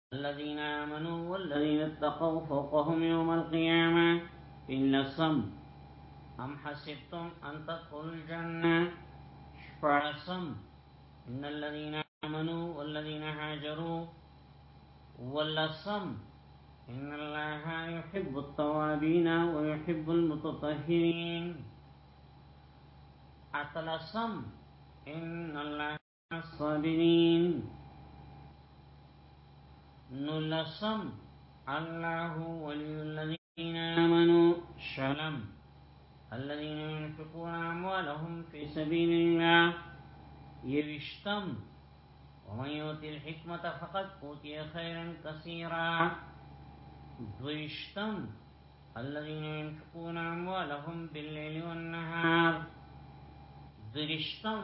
الذين آمنوا والذين اتقوا فوقهم يوم القيامة إلا الصم أم حسبتم أن تدخلوا الجنة شفع الصم إن الذين آمنوا والذين هاجروا ولا الصم إن الله يحب التوابين ويحب المتطهرين اتلسم ان الله الصابرین نلسم الله ولي الذين آمنوا شلم الذين ينفقون أموالهم في سبيل الله يرشتم ومن يؤتي الحكمة فقد أوتي خيرا كثيرا دوشتم الذين ينفقون أموالهم بالليل والنهار درشتم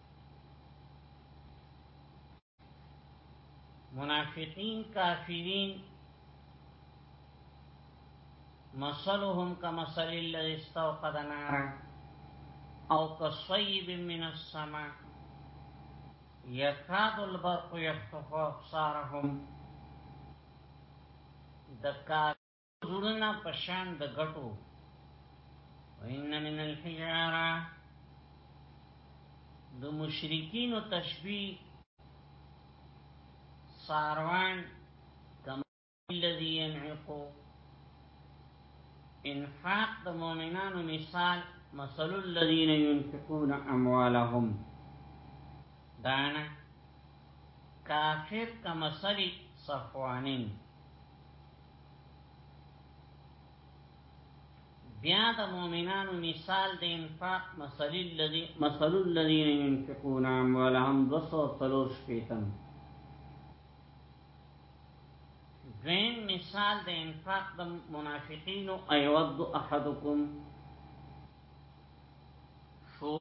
منافقین کافرین مثلهم كمثل الذي استوقد نارا او كصيب من السماء يكاد البرق يخطف ابصارهم د کار تورنا پشان د غټو وان من الحجاره د مشرکین او تشبیه ساروان کما الذي ينعقو انفاق د مؤمنانو مثال مثل الذين ينفقون اموالهم دانا کافر کمثل صفوانین بیا د مؤمنانو مثال د انفاق مثل الذي مثل الذين ينفقون اموالهم دوسو تلور شپیتم دویم مثال د انفاق د منافقینو ایود احدکم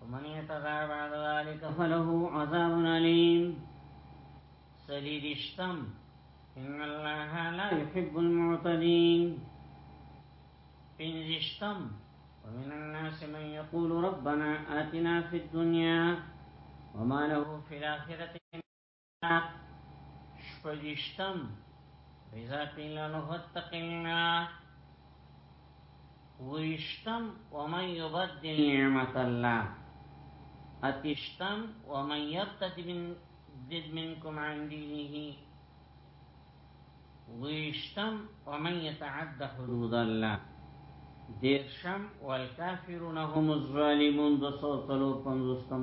ومن يتغار بعد ذلك فله عذاب عليم سديدشتم إن الله لا يحب المعتدين بنزشتم ومن الناس من يقول ربنا آتنا في الدنيا وما له في الآخرة شفجشتم وإذا قيل له اتق الله ويشتم ومن يبدل نعمة الله اتشتم ومن يبتد من زد منكم عن دينه ويشتم ومن يتعدى حدود الله ديرشم والكافرون هم الظالمون دسو تلور پندوستم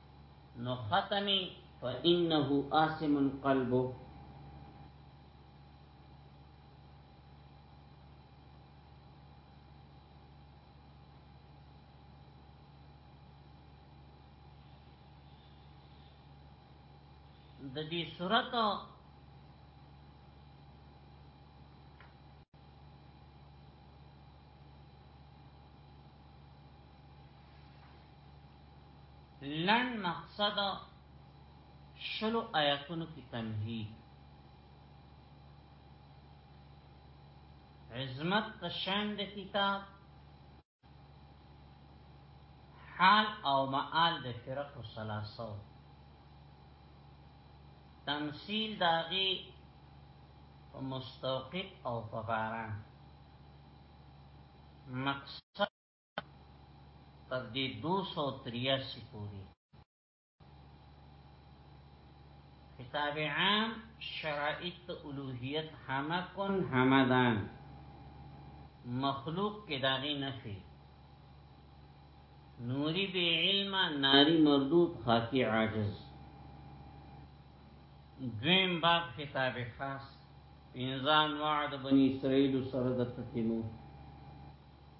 نو ختمی فإنه آسم قلبه د دې صورت لن مقصد شلو آیاتونو کی تمهید عظمت تشان د کتاب حال او معال د فرق و سلاسو تمثیل داغی په مستوقف او په باران مقصد تر دې 283 پورې کتاب عام شرائط الوهیت حمکن حمدان مخلوق کې داغي نفي نوری بی علم ناری مردوب خاکی عاجز دویم باب خطاب خاص انسان وعد بنی اسرائیل سره د تکینو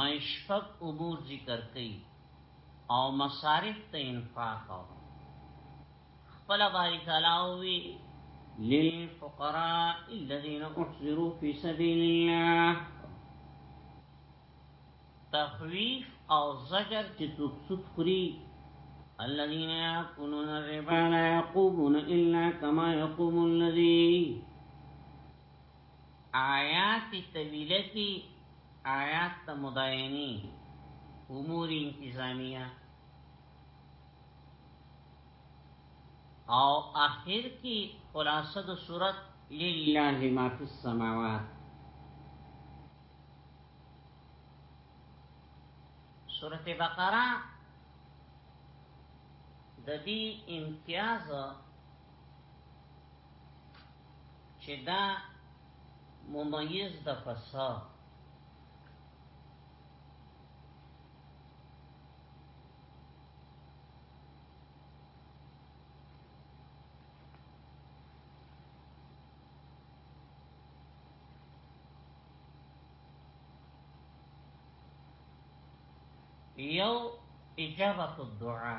مشفق امور ذکر کی او مصارف ته انفاق او خپل بارک الله للفقراء الذين احصروا في سبيل الله تخویف او زجر چې څوک څوک خوري الذين يأكلون الربا لا يقومون إلا كما يقوم الذي آیات طویله کی آیات ته مداینی امور انتظامیه او اخر کی خلاصه د صورت لله ما فی السماوات سورت بقره د دې امتیاز چې دا ممیز د پسا یو اجابت الدعا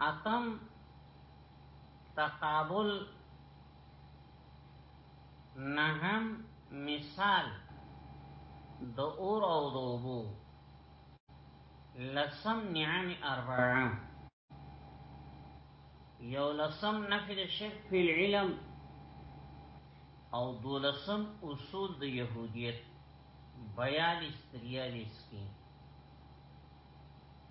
اتم، تقابل نهم، مثال د اور او د اوبو لسم، نعم اربعه یولسم، نفی د شرک فی العلم او دولسم، اصول د یهودیت بیالیس تریالیس کې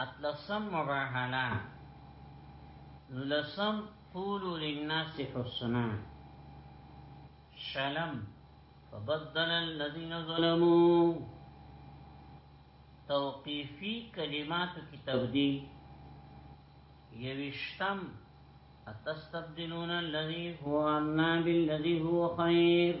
اطلسم مباحنا نلسم قولوا للناس حسنا شلم فبدل الذين ظلموا توقیفی کلماتو کی تبدیل یوشتم اتستبدلون الذي هو عنا بالذي هو خير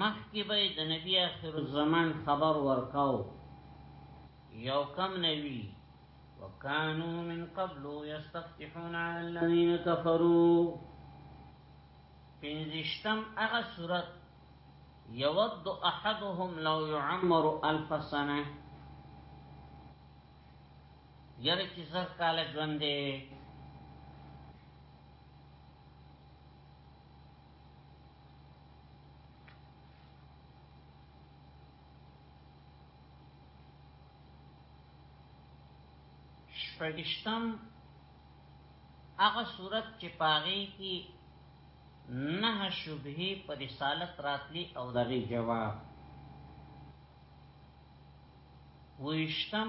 مخکی به د نبی اخر الزمان خبر ورکاو یو کم نوی وکانو من قبل یستفتحون علی الذین کفروا پنځشتم هغه صورت یود احدهم لو يعمر الف سنه یره چې زر کال ژوند دی شپږشتم هغه صورت چې پاغي کې نه شبهه پر رسالت راتلی او دغه جواب ویشتم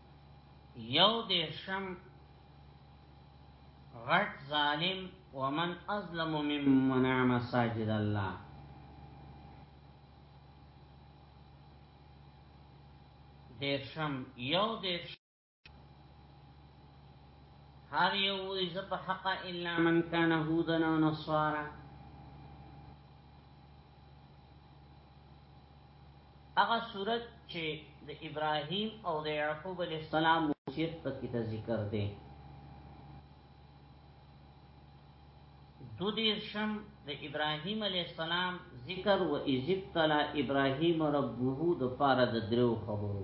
یو دیرشم غټ ظالم ومن ازلم من منع مساجد الله دیرشم یو دیرشم هر یو وی زپ حق الا من کان هودن و نصوارا هغه سورت چه د ابراهیم او د یعقوب علیه السلام وصیت پکی ته ذکر دی دو دیرشم د ابراهیم علی السلام ذکر و ایزب تلا ابراهیم ربه د پاره د درو خبرو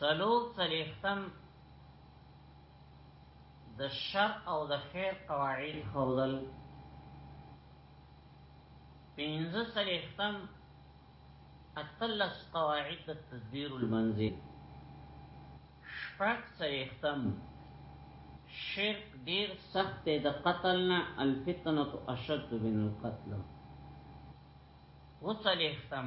څلور څلېختم د شر او د خیر قواعد خودل پینځه څلېختم اتلس قواعد د تدبیر المنزل شپږ څلېختم شرک ډیر سخت دی د قتل نه الفتنه اشد من القتل وڅلېختم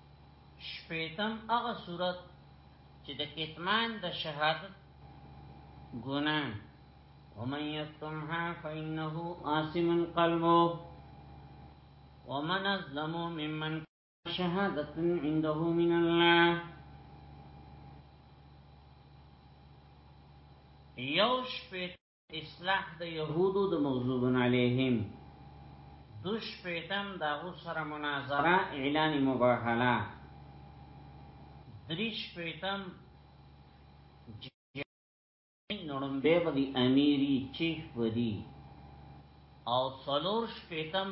شپیتم هغه صورت چې د کتمان د شهادت ګناه ومن یکتمها فإنه آثم قلبه ومن ازلم ممن شهادت عنده من الله یو شپیتم اصلاح د يهودو د مغضوب علیهم دوش پیتم دا غسر مناظره اعلان مباحله دریش پیتم نړم به بدی امیری چیف بدی او سلور شپیتم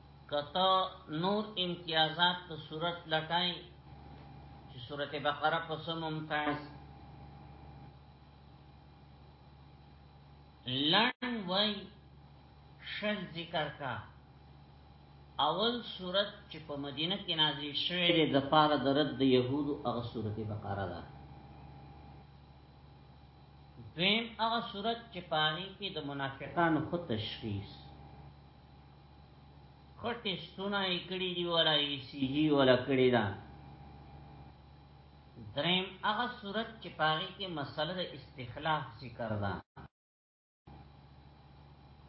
کته نور امتیازات په صورت لټای چې سورته بقره په سم ممتاز لن وای شل ذکر کا اول صورت چې په مدینه کې نازل شوه د دفاره د رد د يهودو هغه سورته بقره ده دویم هغه صورت چې پانی کې د منافقانو خود تشخیص خټې ستونه یې کړي دي ولا ای سی جی ولا کړي ده دریم هغه صورت چې پاغي کې مسله د استخلاف ذکر ده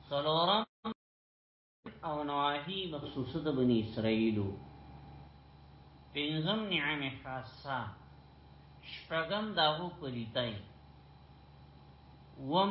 سلورم او نواهی مخصوصه د بنی اسرائیلو پنځم نعم خاصه شپږم داغو پلیتای وم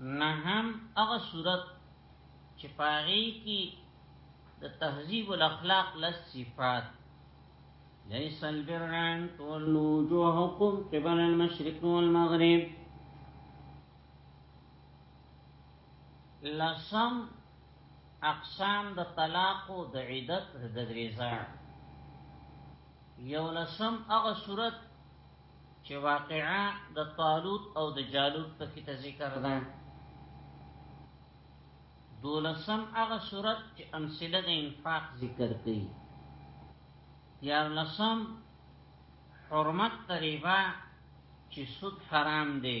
نهم هغه صورت چې پاغي کې د تهذیب الاخلاق لس صفات ليس البر ان تولوا وجوهكم قبل المشرق والمغرب لسم اقسام د طلاق او د عدت د درېزه یو لسم هغه صورت چې واقعا د طالوت او د جالوت په کې ذکر ده دولسم هغه صورت چې امثله د انفاق ذکر کړي یار لسم حرمت تریبا چې سود حرام دی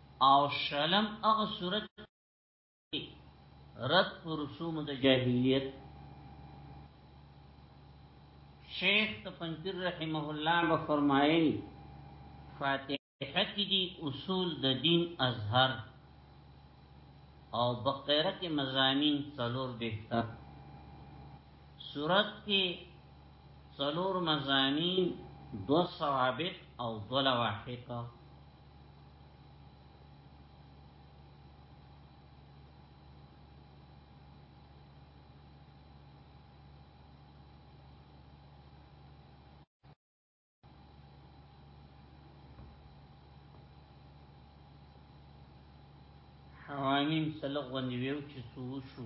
او شلم هغه صورت رد پر رسوم د جاهلیت شیخ تپنکر رحمه الله به فرمایل فاتحه کې دي اصول د دین اظهر او بقره کې مزامین څلور بهتر صورت کې څلور مزامین دو ثوابت او دو لواحقه حوامیم سلق غوندې ویو چې څو شو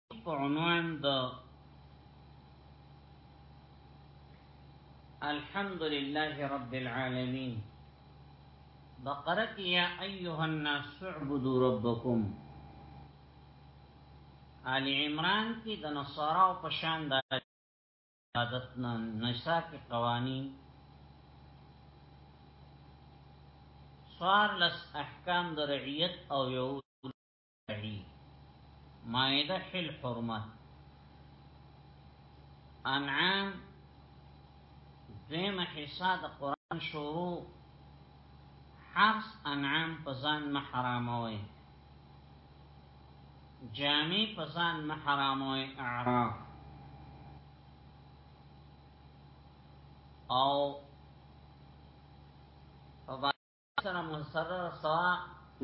په عنوان د الحمد لله رب العالمين بقرة يا أيها الناس اعبدوا ربكم آل عمران کی د نصارا او پشان د عادت نه نشا کی قوانین سوار لس احکام د رعیت او یو کړي مائده حل حرمت انعام دویمه حصہ د قران شروع حرس انعام پزان محراموي جامع پزان محراموي اعراف او سره مسرر سوا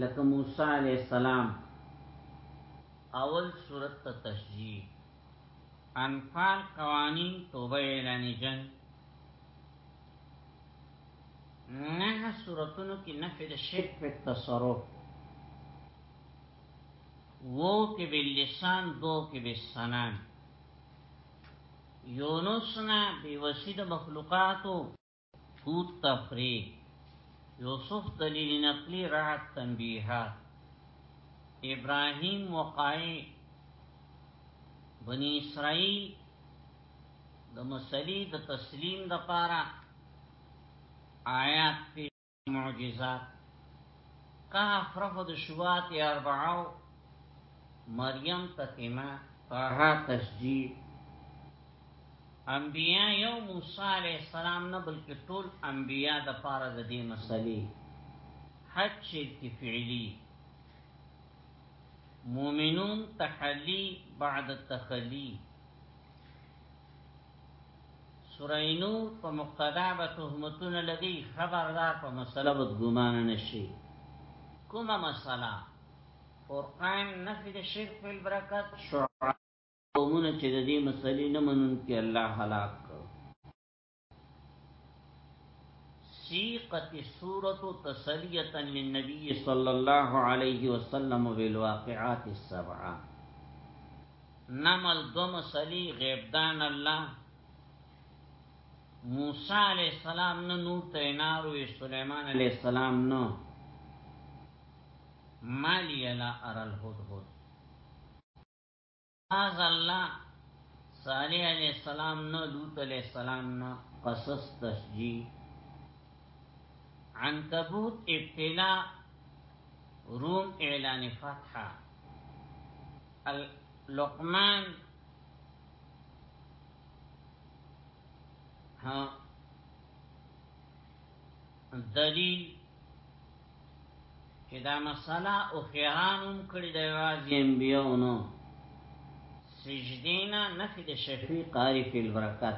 لکه موسی علیہ السلام اول صورت ته تشجیح انفال قوانین توبه اعلان جنگ نه صورتونو کې نفي د شرک په تصرف وو کې باللسان دو کې بالسنان یونسنا بیوسید مخلوقاتو فوت تفری یوسف دلیل نقلی رعت تنبیحات ابراهیم وقائی بنی اسرائیل د مسلې د تسلیم د پاره آیات معجزات کهف رفض شبات اربعو مریم تتیمه طه تسجیل انبیاء یو موسی علیہ السلام نه بلکې ټول انبیاء د پاره د دې مسلې حج شرک فعلی مؤمنون تحلی بعد التخلی سوره نور په مقتدا به تهمتونه لګي خبردار په مسله بد ګمان نه شي کومه مسله فرقان نفي د شرک په برکت شعاع قومونه چې د دې مسلې نه منون کې الله هلاک کړ سیقت سورة تسلیة للنبی صلی الله علیه وسلم بالواقعات السبعه نمل دو مسلی غیبدان الله موسی علیہ السلام نه نور ترینار وی سلیمان علیہ السلام نه مالی لا ارل هود هود از الله صالح علیہ السلام نه لوط علیہ السلام نه قصص تشجیح عنکبوت ابتلا روم اعلان فتح لقمان ها دلیل چې دا مسله او خیرانم کړی دی واځي انبیونو سجدینا نفی د شفیع قاری فی البرکت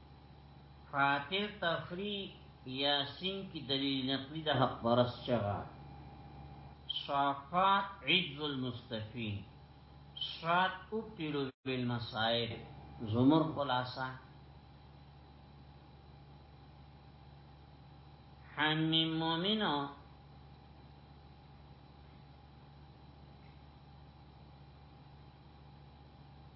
فاتح تفری یاسین کی دلیل نقلی د حق پرست چغه صافات عجز المستفین صاد ابتلو بالمصائب زمر خلاصه حمیم مومنو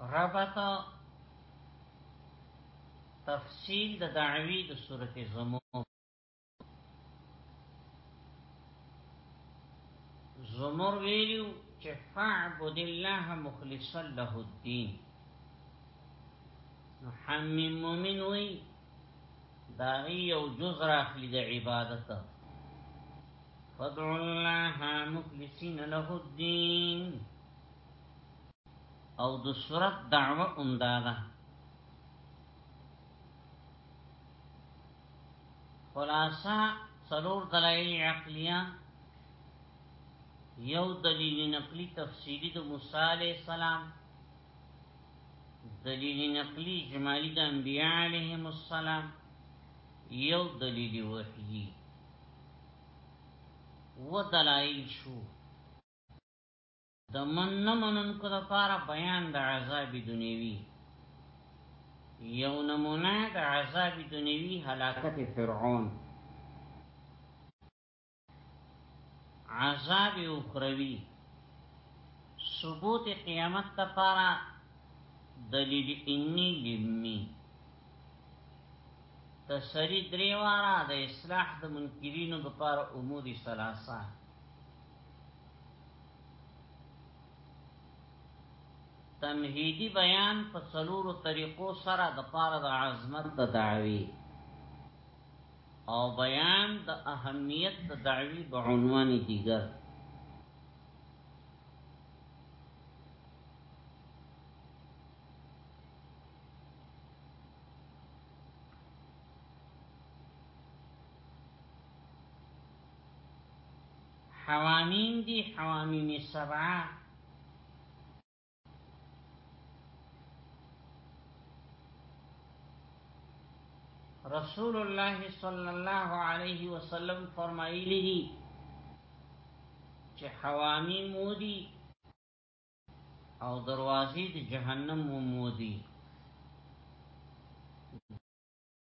ربط تفصیل د دعوی د صورت زمو زمر ویلیو چې فعبد الله مخلصا له الدين نو حمیم مومن وی داغی یو جز راخلی دا عبادت فدعو الله مخلصین له الدین او د صورت دعوه امداده خلاصه سلور دلائل عقلیه یو دلیل نقلی تفصیلی د موسی علیہ السلام دلیل نقلی اجمالی د انبیاء علیهم السلام یو دلیل وحیی و دلائل شو د من نه منونکو لپاره بیان د عذاب دنیوي یو نمونه د عذاب دنیوي هلاکت فرعون عذاب اخروی ثبوت قیامت لپاره دلیل انی لمی تسری دریوارا د اصلاح د منکرینو لپاره امور ثلاثه تمهیدی بیان په څلورو طریقو سره د پاره د عظمت د دعوی او بیان د اهمیت د دعوی په عنوان دیګر حوامیم دی حوامیم سبعه رسول الله صلی الله علیه وسلم فرمایلی دی چې حوامیم مودي او دروازې د جهنم مودي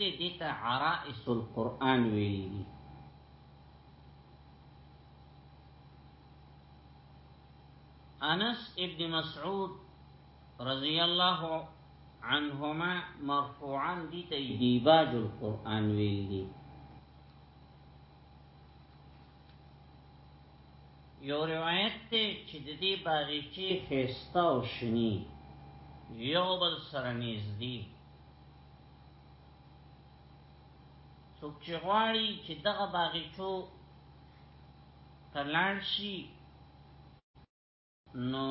دی دی ته عرائس القرآن ویلی دی انس ابن مسعود رضی اللہ عنہما مرفوعا دی ته دیباج القرآن ویلی دی یو روایت ته چې د دې باغچې خسته او شنی یو بل سره نږدې څوک چې غواړي چې دغه باغچو ته لاړ شي نو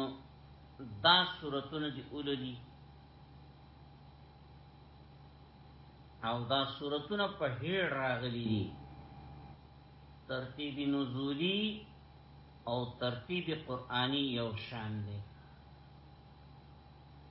دا صورتونه دی اولدي او دا صورتونه په هیر راغلي دي ترتیب نزولی او ترتیب قرآنی یو شان دی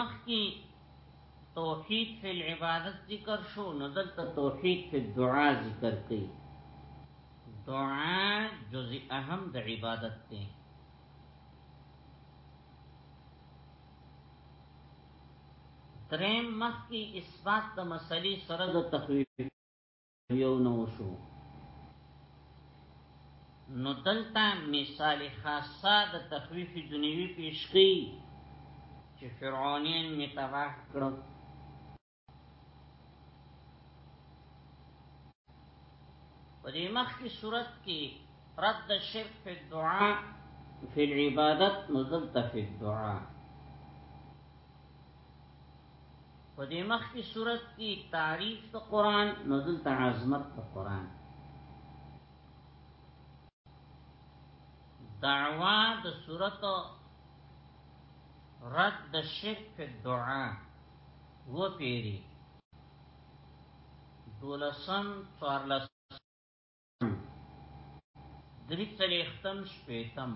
مخکې توحید فی العبادت ذکر شو نو دلته توحید فی الدعاء ذکر کړي دعا جز اهم د عبادت دی دریم مخکې اثبات د مسلې سره د تخویف یو نو شو نو دلته مثال خاصه د تخویف دنیوی پیش کی چې فرعونین می تباه کړو په دې مخ کی صورت کې رد شرک فی الدعاء فی العبادت نزلت فی الدعاء په دې مخ کې صورت کې تعریف د قران نو دلته عظمت د قران دعوا د صورت رد د شرک په دعا و پیری دولسم څوارلس درې څلېختم شپېتم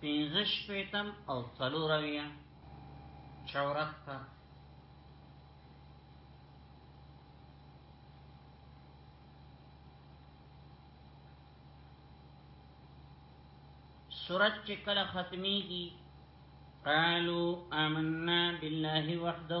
پنځه شپېتم او څلور اویا چورتر سورت چې کله ختميږي قالوا آمنا بالله وحده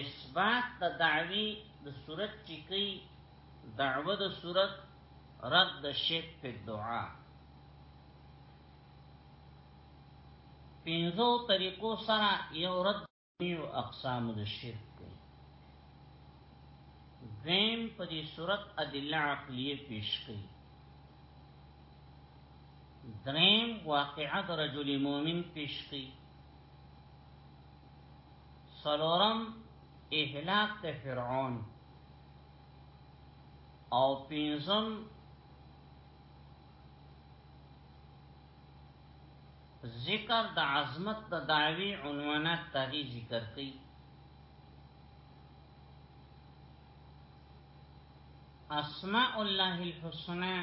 اثبات د دعوی د صورت چې کوي دعوه د صورت رد د شرک په دعا پینزو طریقو سره یو رد یو اقسام د شرک کوي دیم په دې صورت ادله عقلیه پیش کوي دریم واقعه د رجل مؤمن پیش کوي سلورم اهلاک د فرعون او پنځم ذکر د عظمت د دعوی عنوانات تاغی ذکر کئی اسماء الله الحسنى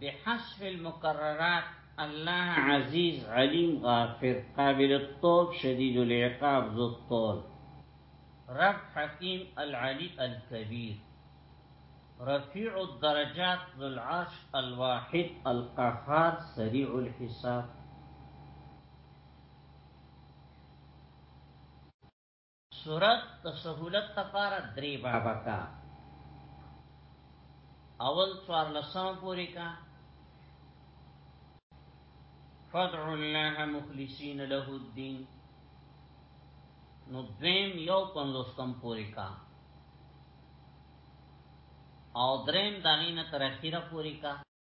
بحسب المقررات الله عزيز عليم غافر قابل الطوب شديد العقاب ذو الطول رب حكيم العلي الكبير رفيع الدرجات ذو العرش الواحد القهار سريع الحساب سورت د سهولت لپاره درې بابه کا اول څوار لسم پوری کا فدع الله مخلصین له الدین نو دویم یو پنځوستم پوری کا او دریم داغینه تر اخیره پوری کا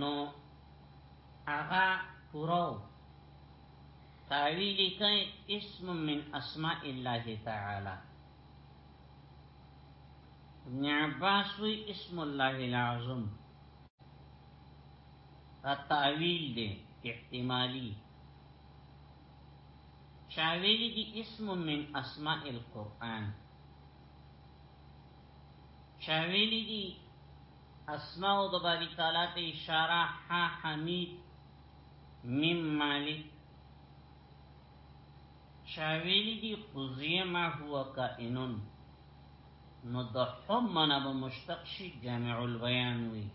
نو هغه پورو تعویل کوي اسم من اسماء الله تعالی ابن عباس وی اسم الله العظم دا تعویل دی احتمالی شاویلی دی اسم من اسماء القرآن چاویلی دی اسماء د باری تعالی ته اشاره ح حمید میم مالک چاویلی دی قضی ما هو کائنون نو د حمنا به مشتق شي جامع البيان وي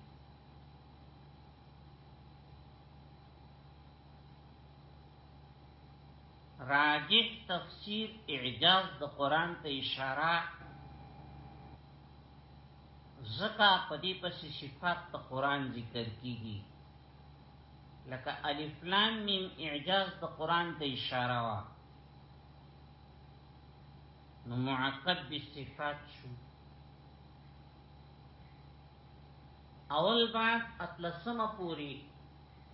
راجح تفسیر اعجاز د قران ته اشاره زکا پدی پس صفات ته قران ذکر کیږي لکه الف لام میم اعجاز د قران ته اشاره وا نو معقب بالصفات شو اول بعد اتلسمه پوری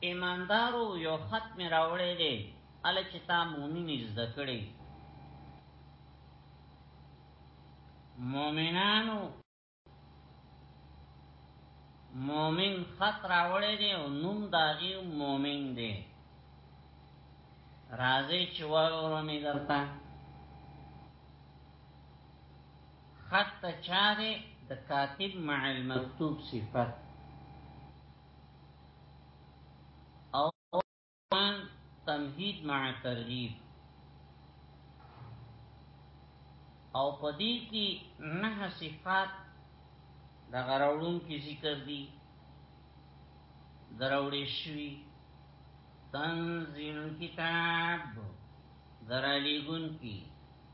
ایماندارو یو خط می راوړی دی ال چې تا مؤمن زده کړی مؤمنانو مؤمن خط راوړی دی او نوم داغي مؤمن دی راځي چې وروره می درته خط د چا دی د کاتب مع المکتوب صفت او تمهید مع ترغیب او پدې کې نه صفات د غراوړون کې ذکر دي دراوړې شوی تنزیل کتاب درالیګون کی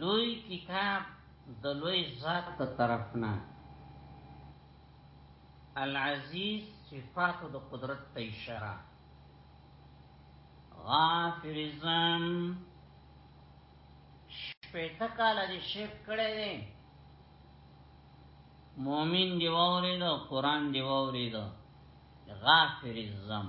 لوی کتاب د لوی ذات ته طرف نه العزیز صفات د قدرت ته اشاره غافر زم شپیتا کالا دی شرک کڑی دی مومن دی ووری دا قرآن دی ووری دا غافر الزم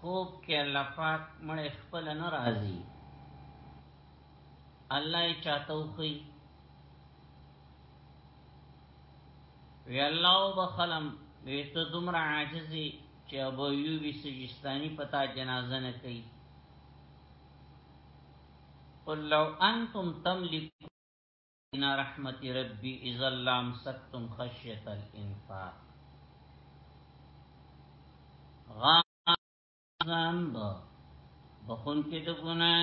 خوب کې الله پاک مړ خپل نه راضي الله یې چاته وخی وی الله وبخلم وی ته دومره عاجزي چې ابو ایوب سجستانی پتا جنازه نه کوي قل لو انتم تملكون ان رحمت ربی اذا لام سکتم خشیت الانفاق غان با بخون کې د ګنا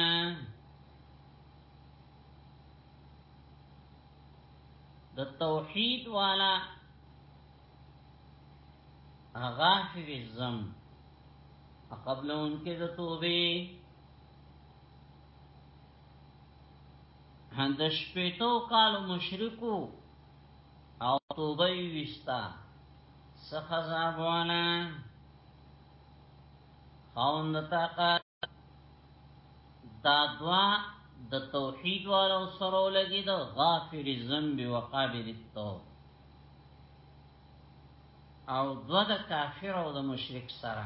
د توحید والا غافر الزم قبل ان کې د توبه د شپېتو کالو مشرکو او توبه یې وستا څخه ځابونه خوند طاقت دا دوا د توحید والو سره لګي د غافل ذنب وقابل التوب او دوا د کافر او د مشرک سره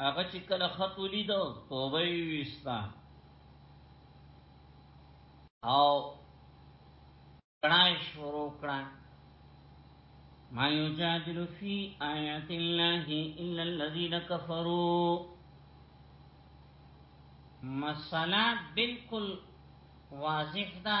هغه چې کله خط ولید توبه یې وستا او کړای شروع کړه ما یجادل فی آیات الله الا الذین کفروا مسله بالکل واضح ده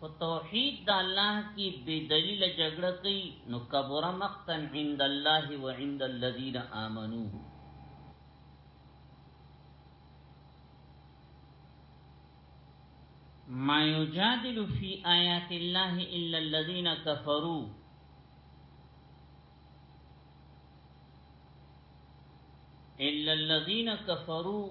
په توحید د الله کی بی دلیل جګړه کوي نو کبر مقتا عند الله وعند الذين آمنوا ما يجادل في آيات الله إلا الذين كفروا إلا الذين كفروا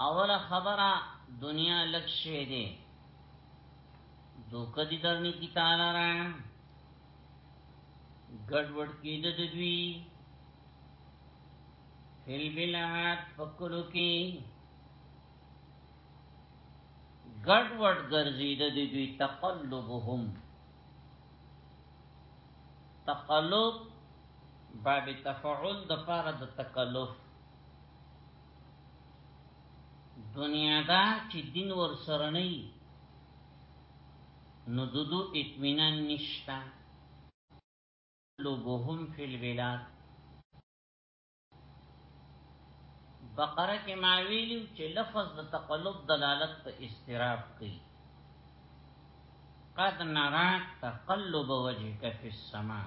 اوله خبره دنیا لک شی دی دوکه دی درنی کی تالا را گڑوڑ کی دا دوی فی البلاد فکلو کی ګډ وډ ګرځیده د دوی تقلبهم تقلب باب تفعل د پاره د تکلف دنیا دا چې دین ور سره نه نو ددو اطمینان نشتا لوبهم فی البلاد بقره کې ما ویلو چې لفظ د تقلب دلالت په استراب کوي قد نراك تقلب وجهك في السماء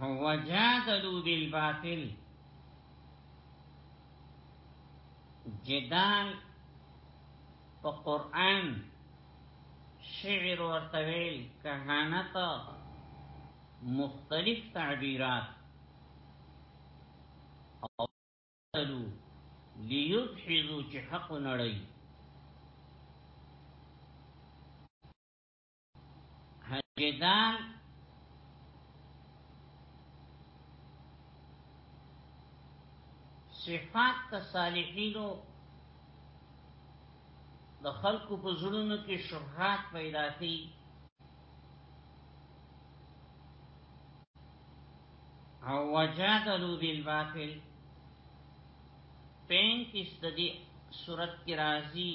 وجادلو بالباطل جدال په قران شعر ورتویل کهانت مختلف تعبیرات او ليدحضو چې حق نړۍ جدال صفات ته صالحینو د خلکو په زړونو کې شهرات پیدا کړي او وجادلو بالباطل پینتیس د دې صورت کې راځي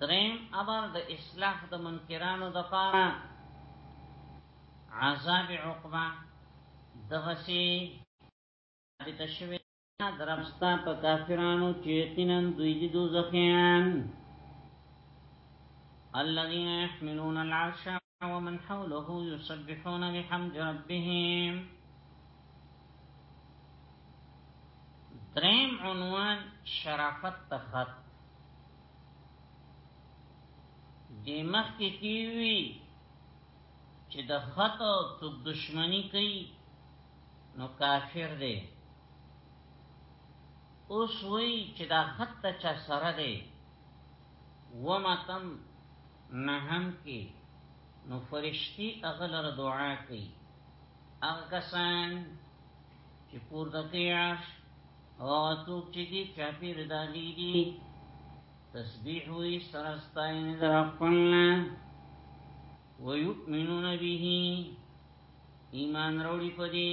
دریم امر د اصلاح د منکرانو د پاره عذاب عقبه دغسی ثابت شوی درمستا په کافرانو چې یقینا دوی دي دوزخیان الذين يحملون العرش ومن حوله يسبحون بحمد ربهم دریم عنوان شرافت تخط دی مخی کیوی چې د خط او څوک دشمنی کوي نو کافر دی اوس وی چې دا خط چا سره دی ومتم نهم کې نو فرشتي هغه لره دعا کوي هغه کسان چې پورته کوي عرش او څوک چې دي چاپیر داغي دي تسبیح وي سرستاین در خپل ويؤمنون به ایمان وروړي په دې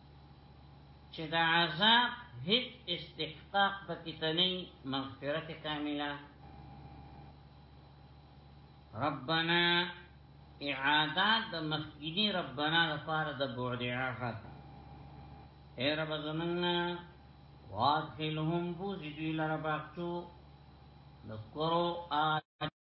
چې د عذاب هیڅ استحقاق پکې ته نه مغفرت کامله ربنا اعاده د مخکینی ربنا لپاره د بعد عهد اے رب زمنا واغفلهم بوزدوی لرباقچو د کرو آ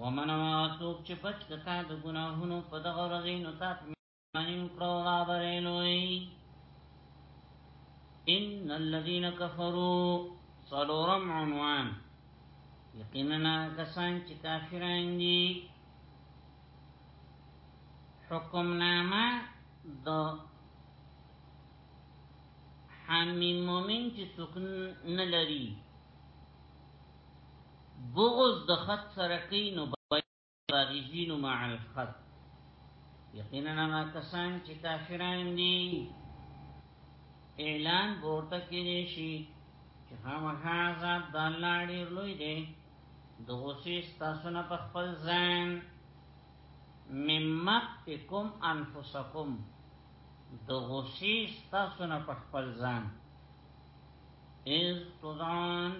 ومن ما سوک چې بچ کتا د ګناهونو په دغه ورځ نو تا په معنی وکړو را برې لوی ان الذين كفروا صلورم عنوان یقینا کسان چې کافران دي حکم نامه د حمیم مومن چې سکن نه لري بغض د خط سره کوي نو باغزین مع الخط یقینا ما کسان چې کافران دي اعلان ورته کړي شي چې هغه عذاب د الله ډیر لوی دی د غوسې ستاسو نه په خپل ځان ممقتکم انفسکم د غوسې ستاسو نه په خپل ځان از تزعون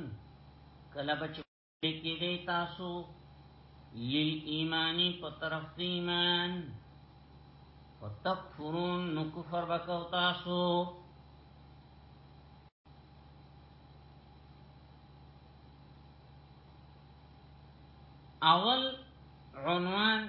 کله بچ کې دی تاسو لیل ایمانی په طرف دی ایمان فتکفرون نو کفر بکو تاسو اول عنوان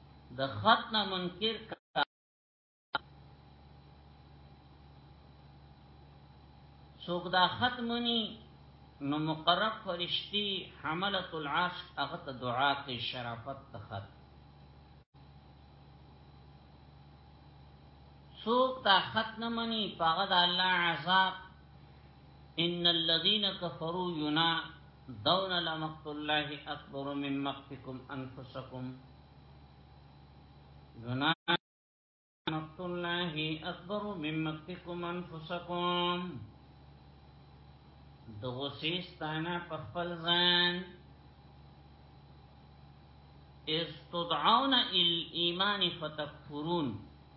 د خط نه منکر څوک دا خط منی نو مقرب فرشتي حملت العرش هغه ته دعا کوي شرافت ته خط څوک دا خط نه منی پاغه د الله عذاب ان الذين كفروا ينا دون لمقت الله اكبر من مقتكم انفسكم ينا مقت الله اكبر من مقتكم انفسكم پخفل دغسیستانا از تدعون ال ایمان فتکفرون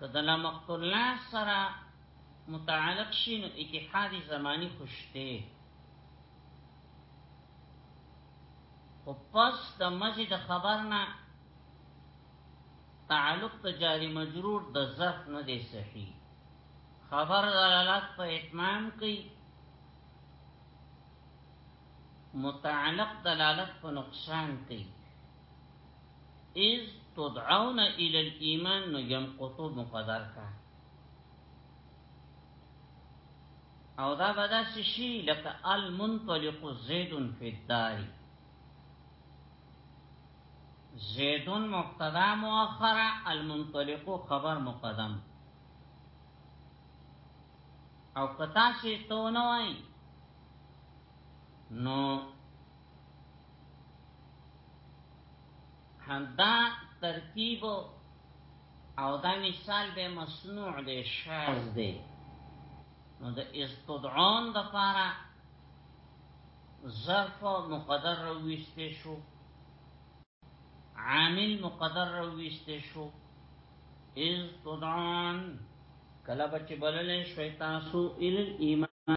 کدا لمقت الله سره متعلق شي نو اتحاد زماني خوشته او پس د مزي د خبرنا تعلق د جاری مجرور د ظرف نه دی صحیح خبر دلالت په اتمام کوي متعلق دلالت په نقصان کوي اذ تدعون الى الايمان نو جمع قطب مقدر کا او دا بدا سشی لکه المنطلق زید فی الدار زید مبتدا مؤخر المنطلق خبر مقدم او کتا سی تو نوائی نو دا ترتیب او دا مثال به مصنوع دی شاز دی نو د استدعون د پاره ظرف مقدر رويسته شو عامل مقدر رويسته شو از تدعون کله بچ بلل شیطان سو ال ایمان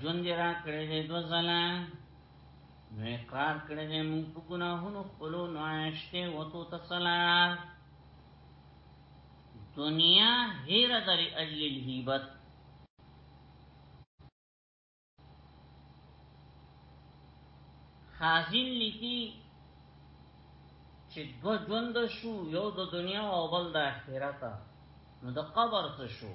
ژوند را کړی دی دو زلا نو اقرار کړی دی مونږ په ګناهونو خپلو نو عاشته وتو تسلار دنیا هیر در اجل الهیبت خازن لیکی چې دو ژوند شو یو د دنیا او بل د آخرت نو د قبر څه شو